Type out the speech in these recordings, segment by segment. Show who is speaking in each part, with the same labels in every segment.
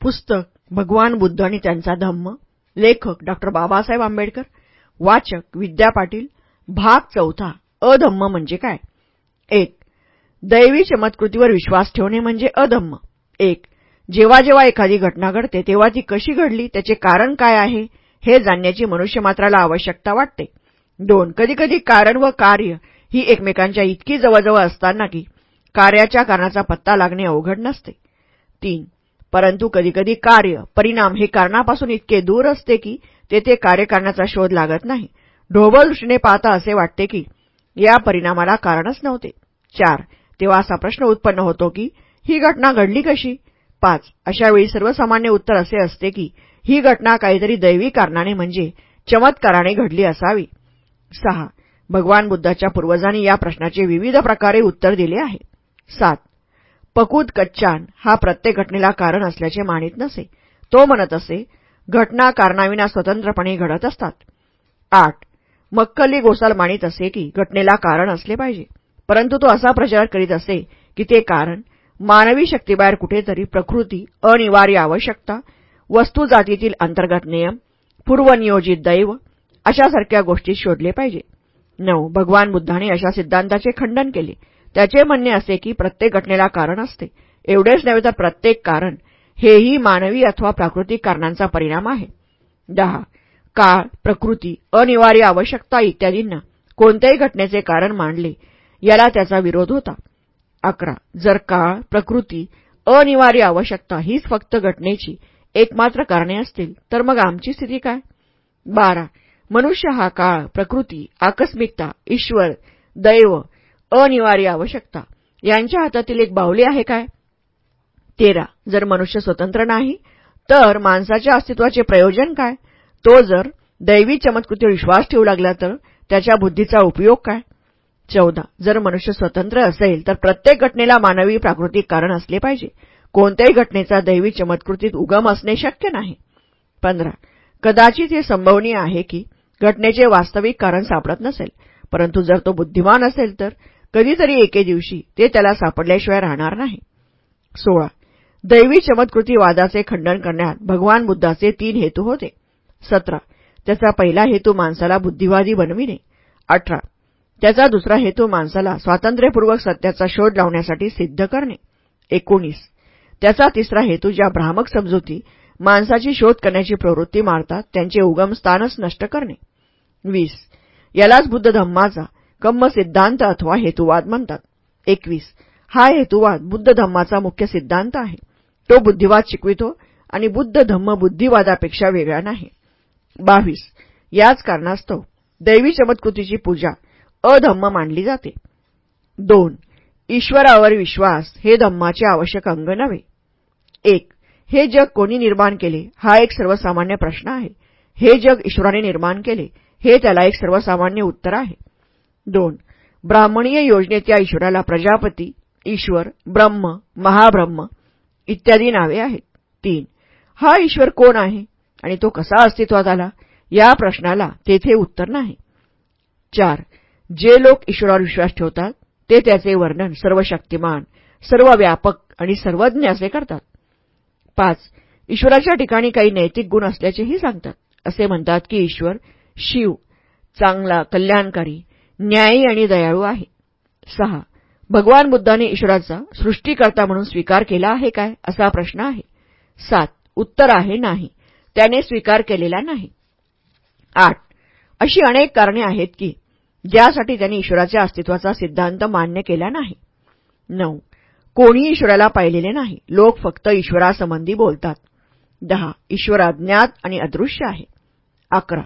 Speaker 1: पुस्तक भगवान बुद्ध आणि त्यांचा धम्म लेखक डॉ बाबासाहेब आंबेडकर वाचक विद्या पाटील भाग चौथा अधम्म म्हणजे काय? एक दैवी चमत्कृतीवर विश्वास ठेवणे म्हणजे अधम्म. एक जेव्हा जेव्हा एखादी घटना घडते तेव्हा ती कशी घडली त्याचे कारण काय आहे हे जाणण्याची मनुष्यमात्राला आवश्यकता वाटते. दोन कधीकधी कारण व कार्य ही एकमेकांच्या इतकी जवळजवळ असताना की कार्याच्या कारणाचा पत्ता लागणे अवघड नसते. तीन परंतु कधीकधी कार्य परिणाम हे कारणापासून इतके दूर असते की तेथे कार्य करण्याचा शोध लागत नाही. ढोबळ दृष्टीने पाहता असे वाटते की या परिणामाला कारणच नव्हते. चार तेव्हा असा प्रश्न उत्पन्न होतो की ही घटना घडली कशी? पाच अशावेळी सर्वसामान्य उत्तर असे असते की ही घटना काहीतरी दैवी कारणाने म्हणजे चमत्काराने घडली असावी. सहा भगवान बुद्धाच्या पूर्वजांनी या प्रश्नाचे विविध प्रकारे उत्तर दिले आहे. सात पकूत कच्चान हा प्रत्येक घटनेला कारण असल्याचे मानित नसे. तो म्हणत असे घटना कारणाविना स्वतंत्रपणे घडत असतात. आठ मक्कली गोसाल मानित असे की घटनेला कारण असले पाहिजे. परंतु तो असा प्रचार करीत असे की ते कारण मानवी शक्तीबाहेर कुठेतरी प्रकृती अनिवार्य आवश्यकता वस्तुजातीतील अंतर्गत नियम पूर्वनियोजित दैव अशासारख्या गोष्टी शोधले पाहिजे. नऊ भगवान बुद्धाने अशा सिद्धांताचे खंडन केले. त्याचे म्हणणे असे की प्रत्येक घटनेला कारण असते. एवढेच नव्हे तर प्रत्येक कारण हेही मानवी अथवा प्राकृतिक कारणांचा परिणाम आहे. दहा. काळ प्रकृती अनिवार्य आवश्यकता इत्यादींना कोणत्याही घटनेचे कारण मानले याला त्याचा विरोध होता. अकरा. जर काळ प्रकृती अनिवार्य आवश्यकता हीच फक्त घटनेची एकमात्र कारणे असतील तर मग आमची स्थिती काय? बारा. मनुष्य हा काळ प्रकृती आकस्मिकता ईश्वर दैव अनिवार्य आवश्यकता. यांच्या हातातील एक बाहुली आहे काय? तेरा. जर मनुष्य स्वतंत्र नाही तर माणसाच्या अस्तित्वाचे प्रयोजन काय? तो जर दैवी चमत्कृती विश्वास ठेवू लागला तर त्याच्या बुद्धीचा उपयोग काय? चौदा. जर मनुष्य स्वतंत्र असेल तर प्रत्येक घटनेला मानवी प्राकृतिक कारण असले पाहिजे. कोणत्याही घटनेचा दैवी चमत्कृतीत उगम असणे शक्य नाही. पंधरा. कदाचित हे संभवनीय आहे की घटनेचे वास्तविक कारण सापडत नसेल परंतु जर तो बुद्धिमान असेल तर कधीतरी एके दिवशी ते त्याला सापडल्याशिवाय राहणार नाही. सोळा. दैवी चमत्कृती वादाचे खंडन करण्यात भगवान बुद्धाचे तीन हेतू होते. सतरा. त्याचा पहिला हेतू माणसाला बुद्धिवादी बनविणे. अठरा. त्याचा दुसरा हेतू माणसाला स्वातंत्र्यपूर्वक सत्याचा शोध लावण्यासाठी सिद्ध करणे. एकोणीस. त्याचा तिसरा हेतू ज्या भ्रामक समजुती माणसाची शोध करण्याची प्रवृत्ती मारतात त्यांचे उगमस्थानच नष्ट करणे. वीस. यालाच बुद्ध धम्माचा कम्म सिद्धांत अथवा हेतुवाद म्हणतात. एकवीस. हा हेतुवाद बुद्ध धम्माचा मुख्य सिद्धांत आहे. तो बुद्धिवाद शिकवितो आणि बुद्ध धम्म बुद्धिवादापेक्षा वेगळा नाही. बावीस. याच कारणास्तव दैवी चमत्कृतीची पूजा अधम्म मानली जाते. दोन. ईश्वरावर विश्वास हे धम्माचे आवश्यक अंग नव्हे. एक. हे जग कोणी निर्माण केले हा एक सर्वसामान्य प्रश्न आहे. हे जग ईश्वराने निर्माण केले हे त्याला एक सर्वसामान्य उत्तर आहे. दोन. ब्राह्मणीय योजनेत या ईश्वराला प्रजापती ईश्वर ब्रह्म महाब्रह्म इत्यादी नावे आहेत. तीन. हा ईश्वर कोण आहे आणि तो कसा अस्तित्वात आला? या प्रश्नाला तेथे उत्तर नाही. चार. जे लोक ईश्वरावर विश्वास ठेवतात ते त्याचे वर्णन सर्व शक्तिमान सर्व व्यापक आणि सर्वज्ञ असे करतात. पाच. ईश्वराच्या ठिकाणी काही नैतिक गुण असल्याचेही सांगतात. असे म्हणतात की ईश्वर शिव चांगला कल्याणकारी न्यायी आणि दयाळू आहे. सहा भगवान बुद्धाने ईश्वराचा सृष्टीकर्ता म्हणून स्वीकार केला आहे काय? असा प्रश्न आहे. सात उत्तर आहे नाही. त्याने स्वीकार केलेला नाही. आठ अशी अनेक कारणे आहेत की ज्यासाठी त्यांनी ईश्वराच्या अस्तित्वाचा सिद्धांत मान्य केला नाही. नऊ कोणीही ईश्वराला पाहिलेले नाही. लोक फक्त ईश्वरासंबंधी बोलतात. दहा ईश्वर अज्ञात आणि अदृश्य आहे. अकरा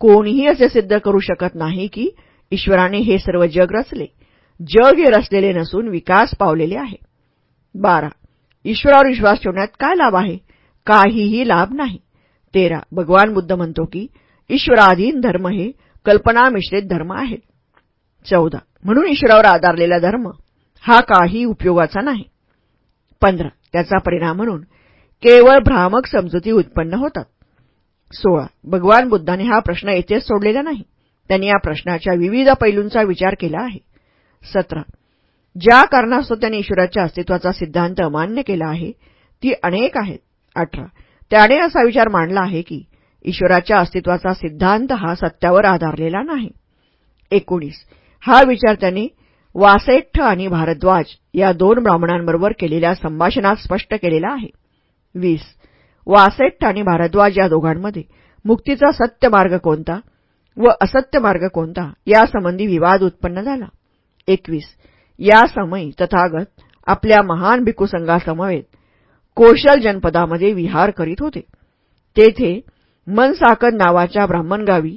Speaker 1: कोणीही असे सिद्ध करू शकत नाही की ईश्वराने हे सर्व जग रचले. जग हे रचलेले नसून विकास पावलेले आहे. बारा. ईश्वरावर विश्वास ठेवण्यात काय लाभ आहे? काहीही लाभ नाही. तेरा. भगवान बुद्ध म्हणतो की ईश्वराधीन धर्म हे कल्पना मिश्रित धर्म आहेत. चौदा. म्हणून ईश्वरावर आधारलेला धर्म हा काही उपयोगाचा नाही. पंधरा. त्याचा परिणाम म्हणून केवळ भ्रामक समजुती उत्पन्न होतात. सोळा. भगवान बुद्धाने हा प्रश्न येथेच सोडलेला नाही. त्यांनी या प्रश्नाच्या विविध पैलूंचा विचार केला आहे. सतरा. ज्या कारणास्तव त्यांनी ईश्वराच्या अस्तित्वाचा सिद्धांत मान्य केला आहे ती अनेक आहेत. अठरा. त्याने असा विचार मांडला आहे की ईश्वराच्या अस्तित्वाचा सिद्धांत हा सत्यावर आधारलेला नाही. एकोणीस. हा विचार त्यांनी वासेठ्ठ आणि भारद्वाज या दोन ब्राह्मणांबरोबर केलेल्या संभाषणात स्पष्ट केलेला आहे. वीस. वासेठ्ठ आणि भारद्वाज या दोघांमध्ये मुक्तीचा सत्य मार्ग कोणता? व असत्य मार्ग कोणता? यासंबंधी विवाद उत्पन्न झाला. एकवीस. या समय तथागत आपल्या महान भिकूसंघासमवेत कोशल जनपदामध्ये विहार करीत होते. तेथे मनसाकद नावाच्या ब्राह्मणगावी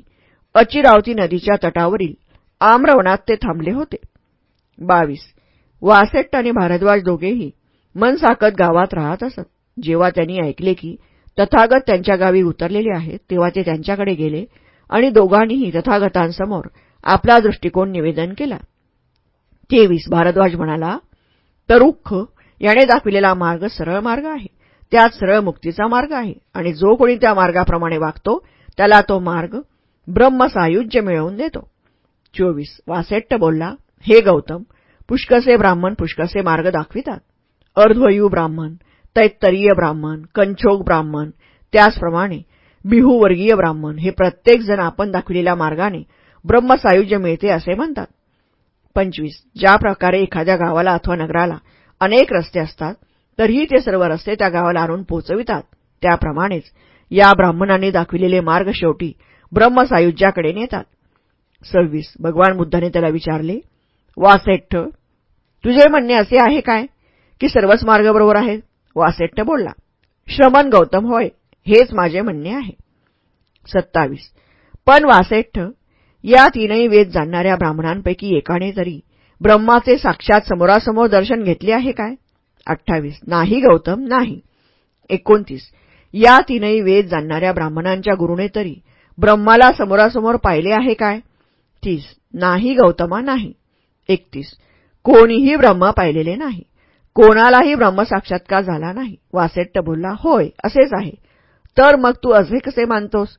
Speaker 1: अचिरावती नदीच्या तटावरील आम्रवनात ते थांबले होते. बावीस. वासेट्ट आणि भारद्वाज दोघेही मनसाकद गावात राहत असत. जेव्हा त्यांनी ऐकले की तथागत त्यांच्या गावी उतरलेले आहेत तेव्हा ते त्यांच्याकडे गेले आणि दोघांनीही तथागतांसमोर आपला दृष्टिकोन निवेदन केला. तेवीस भारद्वाज म्हणाला तरुख याने दाखविलेला मार्ग सरळ मार्ग आहे. त्यात सरळ मुक्तीचा मार्ग आहे. आणि जो कोणी त्या मार्गाप्रमाणे वागतो त्याला तो मार्ग ब्रह्मसायुज्य मिळवून देतो. चोवीस वासेट्ट बोलला हे गौतम पुष्कसे ब्राह्मण पुष्कसे मार्ग दाखवितात. अर्ध्वयू ब्राह्मण तैत्तरीय ब्राह्मण कंचोग ब्राह्मण त्याचप्रमाणे बिहूवर्गीय ब्राह्मण. हे प्रत्येकजण आपण दाखविलेल्या मार्गाने ब्रह्मसायुज्य मिळते असे म्हणतात. पंचवीस. ज्या प्रकारे एखाद्या गावाला अथवा नगराला अनेक रस्ते असतात तरीही ते सर्व रस्ते त्या गावाला आणून पोचवितात. त्याप्रमाणेच या ब्राह्मणांनी दाखविलेले मार्ग शेवटी ब्रह्मसायुज्याकडे नेतात. सव्वीस. भगवान बुद्धाने त्याला विचारले वासेठ्ठ तुझे म्हणणे असे आहे काय की सर्वच मार्ग बरोबर आहेत? वासेट्ट बोलला श्रमण गौतम होय. हेच माझे म्हणणे आहे. सत्तावीस. पण वासेठ या तीनही वेद जाणणाऱ्या ब्राह्मणांपैकी एकाने तरी ब्रह्माचे साक्षात समोरासमोर दर्शन घेतले आहे काय? अठ्ठावीस. नाही गौतम नाही. एकोणतीस. या तीनही वेद जाणणाऱ्या ब्राह्मणांच्या गुरुने तरी ब्रह्माला समोरासमोर पाहिले आहे काय? तीस. नाही गौतमा नाही. एकतीस. कोणीही ब्रह्म पाहिलेले नाही. कोणालाही ब्रह्मसाक्षात्कार झाला नाही. वासेट्ट बोलला होय असेच आहे. तर मग तू असे कसे मानतोस?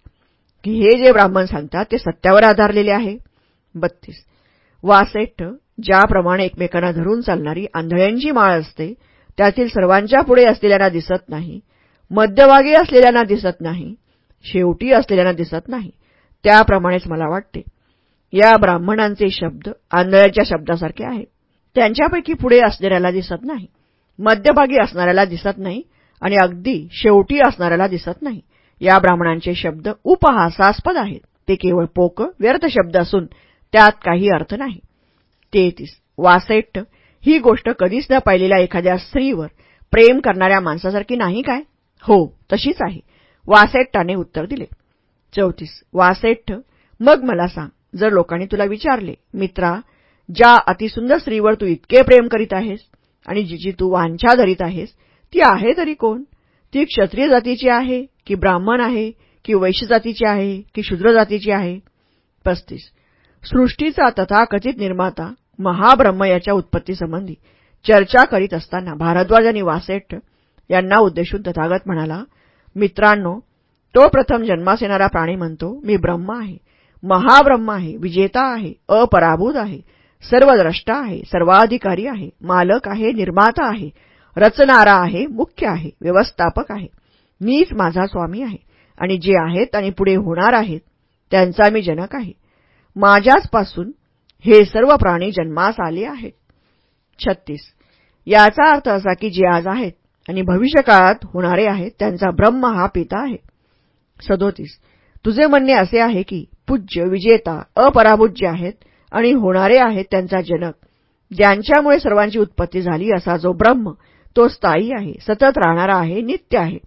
Speaker 1: की हे जे ब्राह्मण सांगतात ते सत्यावर आधारलेले आहे? बत्तीस. वासेट्ट ज्याप्रमाणे एकमेकांना धरून चालणारी आंधळ्यांची माळ असते त्यातील सर्वांच्या पुढे असलेल्यांना दिसत नाही मध्यभागी असलेल्यांना दिसत नाही शेवटी असलेल्यांना दिसत नाही. त्याप्रमाणेच मला वाटते या ब्राह्मणांचे शब्द आंधळ्याच्या शब्दासारखे आहेत. त्यांच्यापैकी पुढे असणाऱ्याला दिसत नाही मध्यभागी असणाऱ्याला दिसत नाही आणि अगदी शेवटी असणाऱ्याला दिसत नाही. या ब्राह्मणांचे शब्द उपहासास्पद आहेत. ते केवळ पोक व्यर्थ शब्द असून त्यात काही अर्थ नाही. तेहतीस. वासेट्ट ही गोष्ट कधीच न पाहिलेल्या एखाद्या स्त्रीवर प्रेम करणाऱ्या माणसासारखी नाही काय? हो तशीच आहे. वासेट्टाने उत्तर दिले. चौतीस. वासेट्ट मग मला सांग जर लोकांनी तुला विचारले मित्रा ज्या अतिसुंदर स्त्रीवर तू इतके प्रेम करीत आहेस आणि जिची तू वांछा धरीत आहेस ती आहे तरी कोण? ती क्षत्रिय जातीची आहे की ब्राह्मण आहे की वैश्य जातीची आहे की शूद्र जातीची आहे? पस्तीस. सृष्टीचा तथाकथित निर्माता महाब्रह्म याच्या उत्पत्तीसंबंधी चर्चा करीत असताना भारद्वाज आणि वासेठ यांना उद्देशून तथागत म्हणाला मित्रांनो तो प्रथम जन्मास येणारा प्राणी म्हणतो मी ब्रह्म आहे. महाब्रह्म आहे विजेता आहे अपराभूत आहे सर्वद्रष्टा आहे सर्वाधिकारी आहे मालक आहे निर्माता आहे रचणारा आहे मुख्य आहे व्यवस्थापक आहे. मीच माझा स्वामी आहे. आणि जे आहेत आणि पुढे होणार आहेत त्यांचा मी जनक आहे. माझ्याचपासून हे सर्व प्राणी जन्मास आले आहेत. छत्तीस. याचा अर्थ असा की जे आज आहेत आणि भविष्यकाळात होणारे आहेत त्यांचा ब्रह्म हा पिता आहे. सदोतीस. तुझे म्हणणे असे आहे की पूज्य विजेता अपराभूत जे आहेत आणि होणारे आहेत त्यांचा जनक. ज्यांच्यामुळे सर्वांची उत्पत्ती झाली असा जो ब्रह्म तो स्थायी आहे सतत राहणारा आहे नित्य आहे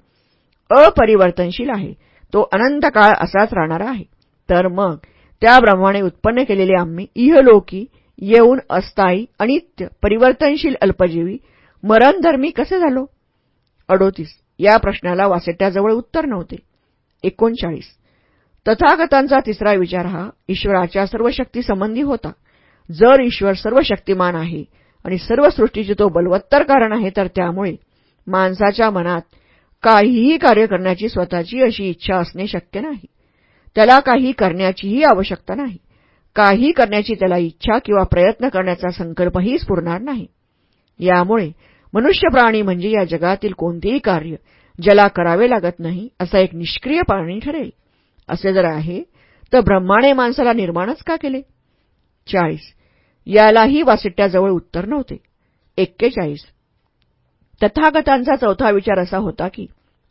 Speaker 1: अपरिवर्तनशील आहे तो अनंत काळ असाच राहणारा आहे. तर मग त्या ब्रह्माने उत्पन्न केलेले आम्ही इहलोकी येऊन अस्थायी अनित्य परिवर्तनशील अल्पजीवी मरणधर्मी कसे झालो? अडोतीस. या प्रश्नाला वासेट्याजवळ उत्तर नव्हते. एकोणचाळीस. तथागतांचा तिसरा विचार हा ईश्वराच्या सर्व शक्तीसंबंधी होता. जर ईश्वर सर्व शक्तिमान आहे आणि सर्व सृष्टीचे तो बलवत्तर कारण आहे तर त्यामुळे माणसाच्या मनात काहीही कार्य करण्याची स्वतःची अशी इच्छा असणे शक्य नाही. त्याला काही करण्याचीही आवश्यकता नाही. काही करण्याची त्याला इच्छा किंवा प्रयत्न करण्याचा संकल्पही स्फुरणार नाही. यामुळे मनुष्य प्राणी म्हणजे या जगातील कोणतेही कार्य ज्याला करावे लागत नाही असा एक निष्क्रिय प्राणी ठरेल. असे जर आहे तर ब्रह्माने माणसाला निर्माणच का केले? चाळीस. यालाही वासिट्याजवळ उत्तर नव्हते. एक्केचाळीस. तथागतांचा चौथा विचार असा होता की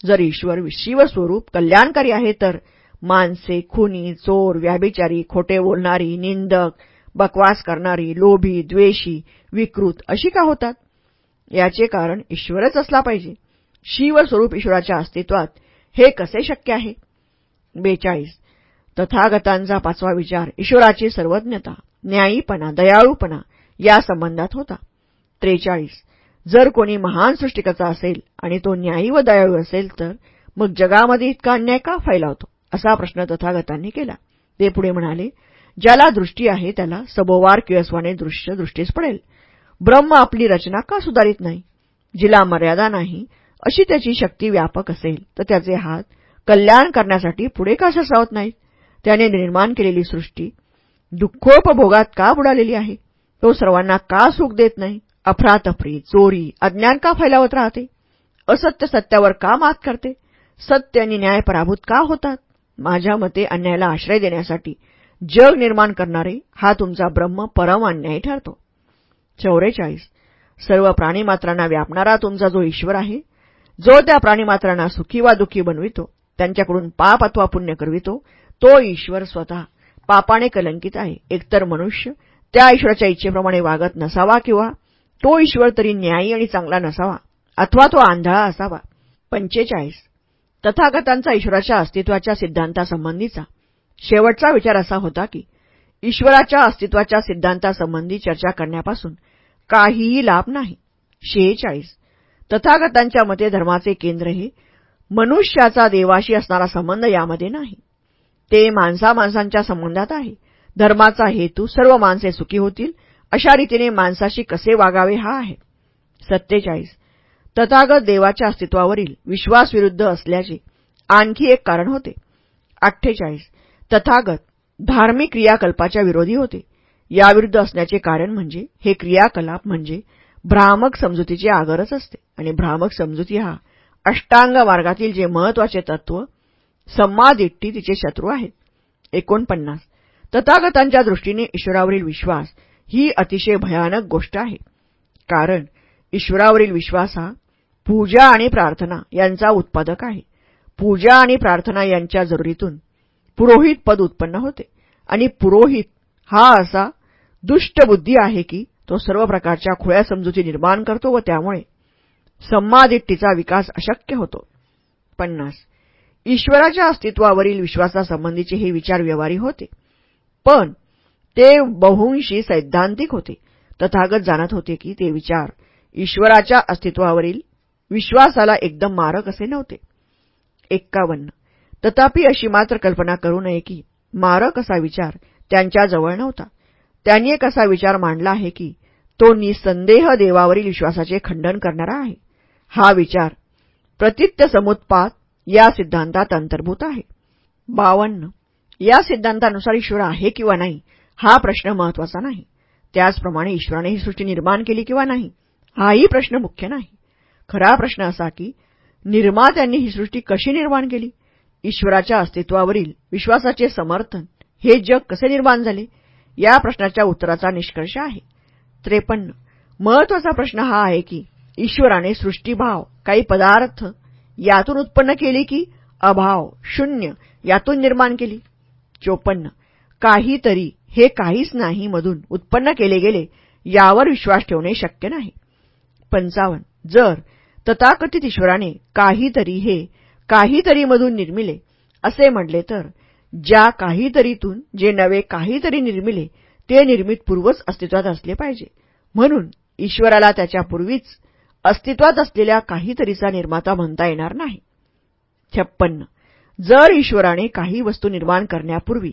Speaker 1: जर ईश्वर शिवस्वरूप कल्याणकारी आहे तर माणसे खुनी चोर व्याभिचारी खोटे बोलणारी निंदक बकवास करणारी लोभी द्वेषी विकृत अशी का होतात? याचे कारण ईश्वरच असला पाहिजे. शिवस्वरूप ईश्वराच्या अस्तित्वात हे कसे शक्य आहे? बेचाळीस. तथागतांचा पाचवा विचार ईश्वराची सर्वज्ञता. न्यायीपणा दयाळूपणा या संबंधात होता. त्रेचाळीस. जर कोणी महान सृष्टिकर्ता असेल आणि तो न्यायी व दयाळू असेल तर मग जगामध्ये इतका अन्याय का फैलावतो? असा प्रश्न तथागतांनी केला. ते पुढे म्हणाले ज्याला दृष्टी आहे त्याला सबोवार किळसवाने दृश्य दृष्टीस पडेल. ब्रह्म आपली रचना का सुधारित नाही? जिला मर्यादा नाही अशी त्याची शक्ती व्यापक असेल तर त्याचे हात कल्याण करण्यासाठी पुढे का सरसावत नाहीत? त्याने निर्माण केलेली सृष्टी दुःखोपभोगात का बुडालेली आहे? तो सर्वांना का सुख देत नाही? अफरातफरी चोरी अज्ञान का फैलावत राहते? असत्य सत्यावर का मात करते? सत्य आणि न्याय पराभूत का होतात? माझ्या मते अन्यायाला आश्रय देण्यासाठी जग निर्माण करणारे हा तुमचा ब्रह्म परम अन्याय ठरतो. चौवेचाळीस सर्व प्राणीमात्रांना व्यापणारा तुमचा जो ईश्वर आहे जो त्या प्राणीमात्रांना सुखी वा दुःखी बनवितो त्यांच्याकडून पाप अथवा पुण्य करवितो तो ईश्वर स्वतः. पापाने कलंकित आहे. एकतर मनुष्य त्या ईश्वराच्या इच्छेप्रमाणे वागत नसावा किंवा तो ईश्वर तरी न्यायी आणि चांगला नसावा अथवा तो आंधळा असावा. पंचेचाळीस. तथागतांचा ईश्वराच्या अस्तित्वाच्या सिद्धांतासंबंधीचा शेवटचा विचार असा होता की ईश्वराच्या अस्तित्वाच्या सिद्धांतासंबंधी चर्चा करण्यापासून काहीही लाभ नाही. शेहेचाळीस. तथागतांच्या मते धर्माचे केंद्र हे मनुष्याचा देवाशी असणारा संबंध यामध्ये नाही. ते माणसा माणसांच्या संबंधात आहे. धर्माचा हेतू सर्व माणसे सुखी होतील अशा रीतीने माणसाशी कसे वागावे हा आहे. सत्तेचाळीस. तथागत देवाच्या अस्तित्वावरील विश्वासविरुद्ध असल्याचे आणखी एक कारण होते. अठ्ठेचाळीस. तथागत धार्मिक क्रियाकल्पाच्या विरोधी होते. याविरुद्ध असण्याचे कारण म्हणजे हे क्रियाकलाप म्हणजे भ्रामक समजुतीचे आगरच असते. आणि भ्रामक समजुती हा अष्टांग मार्गातील जे महत्त्वाचे तत्व संमादिट्टी तिचे शत्रू आहेत. एकोणपन्नास. तथागतांच्या दृष्टीने ईश्वरावरील विश्वास ही अतिशय भयानक गोष्ट आहे. कारण ईश्वरावरील विश्वास हा पूजा आणि प्रार्थना यांचा उत्पादक आहे. पूजा आणि प्रार्थना यांच्या जरुरीतून पुरोहित पद उत्पन्न होते आणि पुरोहित हा असा दुष्ट बुद्धी आहे की तो सर्व प्रकारच्या खुळ्या समजुती निर्माण करतो व त्यामुळे संमादिट्टीचा विकास अशक्य होतो. पन्नास. ईश्वराच्या अस्तित्वावरील विश्वासासंबंधीचे हे विचार व्यवहारी होते. पण ते बहुंशी सैद्धांतिक होते. तथागत जाणत होते की ते विचार ईश्वराच्या अस्तित्वावरील विश्वासाला एकदम मारक असे नव्हते. एक्कावन्न. तथापि अशी मात्र कल्पना करू नये की मारक असा विचार त्यांच्याजवळ नव्हता. त्यांनी एक असा विचार मांडला आहे की तो निसंदेह देवावरील विश्वासाचे खंडन करणारा आहे. हा विचार प्रतित्य समुत्पात या सिद्धांतात अंतर्भूत आहे. बावन्न. या सिद्धांतानुसार ईश्वर आहे किंवा नाही हा प्रश्न महत्त्वाचा नाही. त्याचप्रमाणे ईश्वराने ही सृष्टी निर्माण केली किंवा नाही हाही प्रश्न मुख्य नाही. खरा प्रश्न असा की निर्मात्यांनी ही सृष्टी कशी निर्माण केली? ईश्वराच्या अस्तित्वावरील विश्वासाचे समर्थन हे जग कसे निर्माण झाले? या प्रश्नाच्या उत्तराचा निष्कर्ष आहे. त्रेपन्न. महत्त्वाचा प्रश्न हा आहे की ईश्वराने सृष्टीभाव काही पदार्थ यातून उत्पन्न केली की अभाव शून्य यातून निर्माण केली. चोपन्न. काहीतरी हे काहीच नाही मधून उत्पन्न केले गेले यावर विश्वास ठेवणे शक्य नाही. पंचावन्न. जर तथाकथित ईश्वराने काहीतरी हे काहीतरी मधून निर्मिले असे म्हटले तर ज्या काहीतरीतून जे नवे काहीतरी निर्मिले ते निर्मितपूर्वच अस्तित्वात असले पाहिजे. म्हणून ईश्वराला त्याच्यापूर्वीच अस्तित्वात असलेल्या काहीतरीचा निर्माता म्हणता येणार नाही. छप्पन्न. जर ईश्वराने काही वस्तू निर्माण करण्यापूर्वी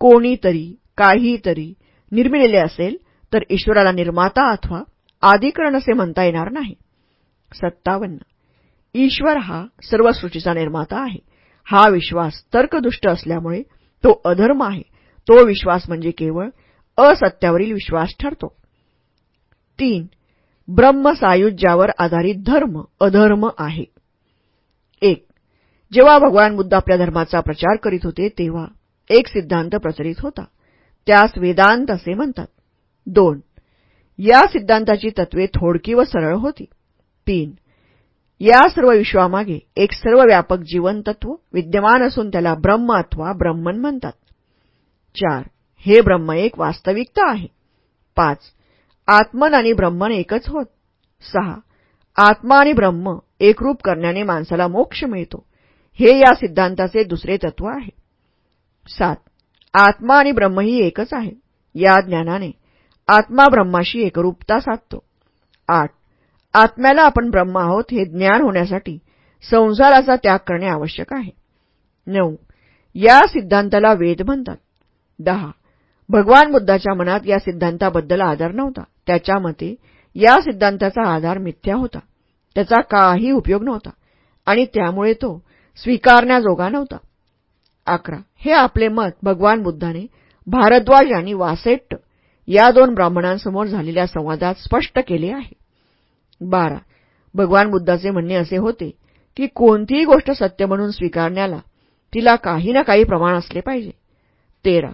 Speaker 1: कोणीतरी काहीतरी निर्मिलेले असेल तर ईश्वराला निर्माता अथवा आदिकरण असे म्हणता येणार नाही. सत्तावन्न. ईश्वर हा सर्व सृष्टीचा निर्माता आहे. हा विश्वास तर्कदुष्ट असल्यामुळे तो अधर्म आहे. तो विश्वास म्हणजे केवळ असत्यावरील विश्वास ठरतो. तीन. ब्रह्मसायुज्यावर आधारित धर्म अधर्म आहे. एक जेव्हा भगवान बुद्ध आपल्या धर्माचा प्रचार करीत होते तेव्हा एक सिद्धांत प्रचलित होता. त्यास वेदांत असे म्हणतात. दोन या सिद्धांताची तत्वे थोडकी व सरळ होती. तीन या सर्व विश्वामागे एक सर्वव्यापक जीवनतत्व विद्यमान असून त्याला ब्रह्म अथवा ब्रह्मन म्हणतात. चार हे ब्रह्म एक वास्तविकता आहे. पाच आत्मन आणि ब्रह्मन एकच होत. सहा आत्मा आणि ब्रह्म एकरूप करण्याने माणसाला मोक्ष मिळतो. हे या सिद्धांताचे दुसरे तत्व आहे. सात आत्मा आणि ब्रह्म ही एकच आहे. या ज्ञानाने आत्मा ब्रह्माशी एकरूपता साधतो. आठ आत्म्याला आपण ब्रह्म आहोत हे ज्ञान होण्यासाठी संसाराचा त्याग करणे आवश्यक आहे. नऊ या सिद्धांताला वेद म्हणतात. दहा भगवान बुद्धाच्या मनात या सिद्धांताबद्दल आधार नव्हता. त्याच्या मते या सिद्धांताचा आधार मिथ्या होता. त्याचा काही उपयोग नव्हता. आणि त्यामुळे तो स्वीकारण्याजोगा नव्हता. अकरा. हे आपले मत भगवान बुद्धाने भारद्वाज आणि वासेट्ट या दोन ब्राह्मणांसमोर झालेल्या संवादात स्पष्ट केले आहे. बारा. भगवान बुद्धाचे म्हणणे असे होते की कोणतीही गोष्ट सत्य म्हणून स्वीकारण्याला तिला काही ना काही प्रमाण असले पाहिजे. तेरा.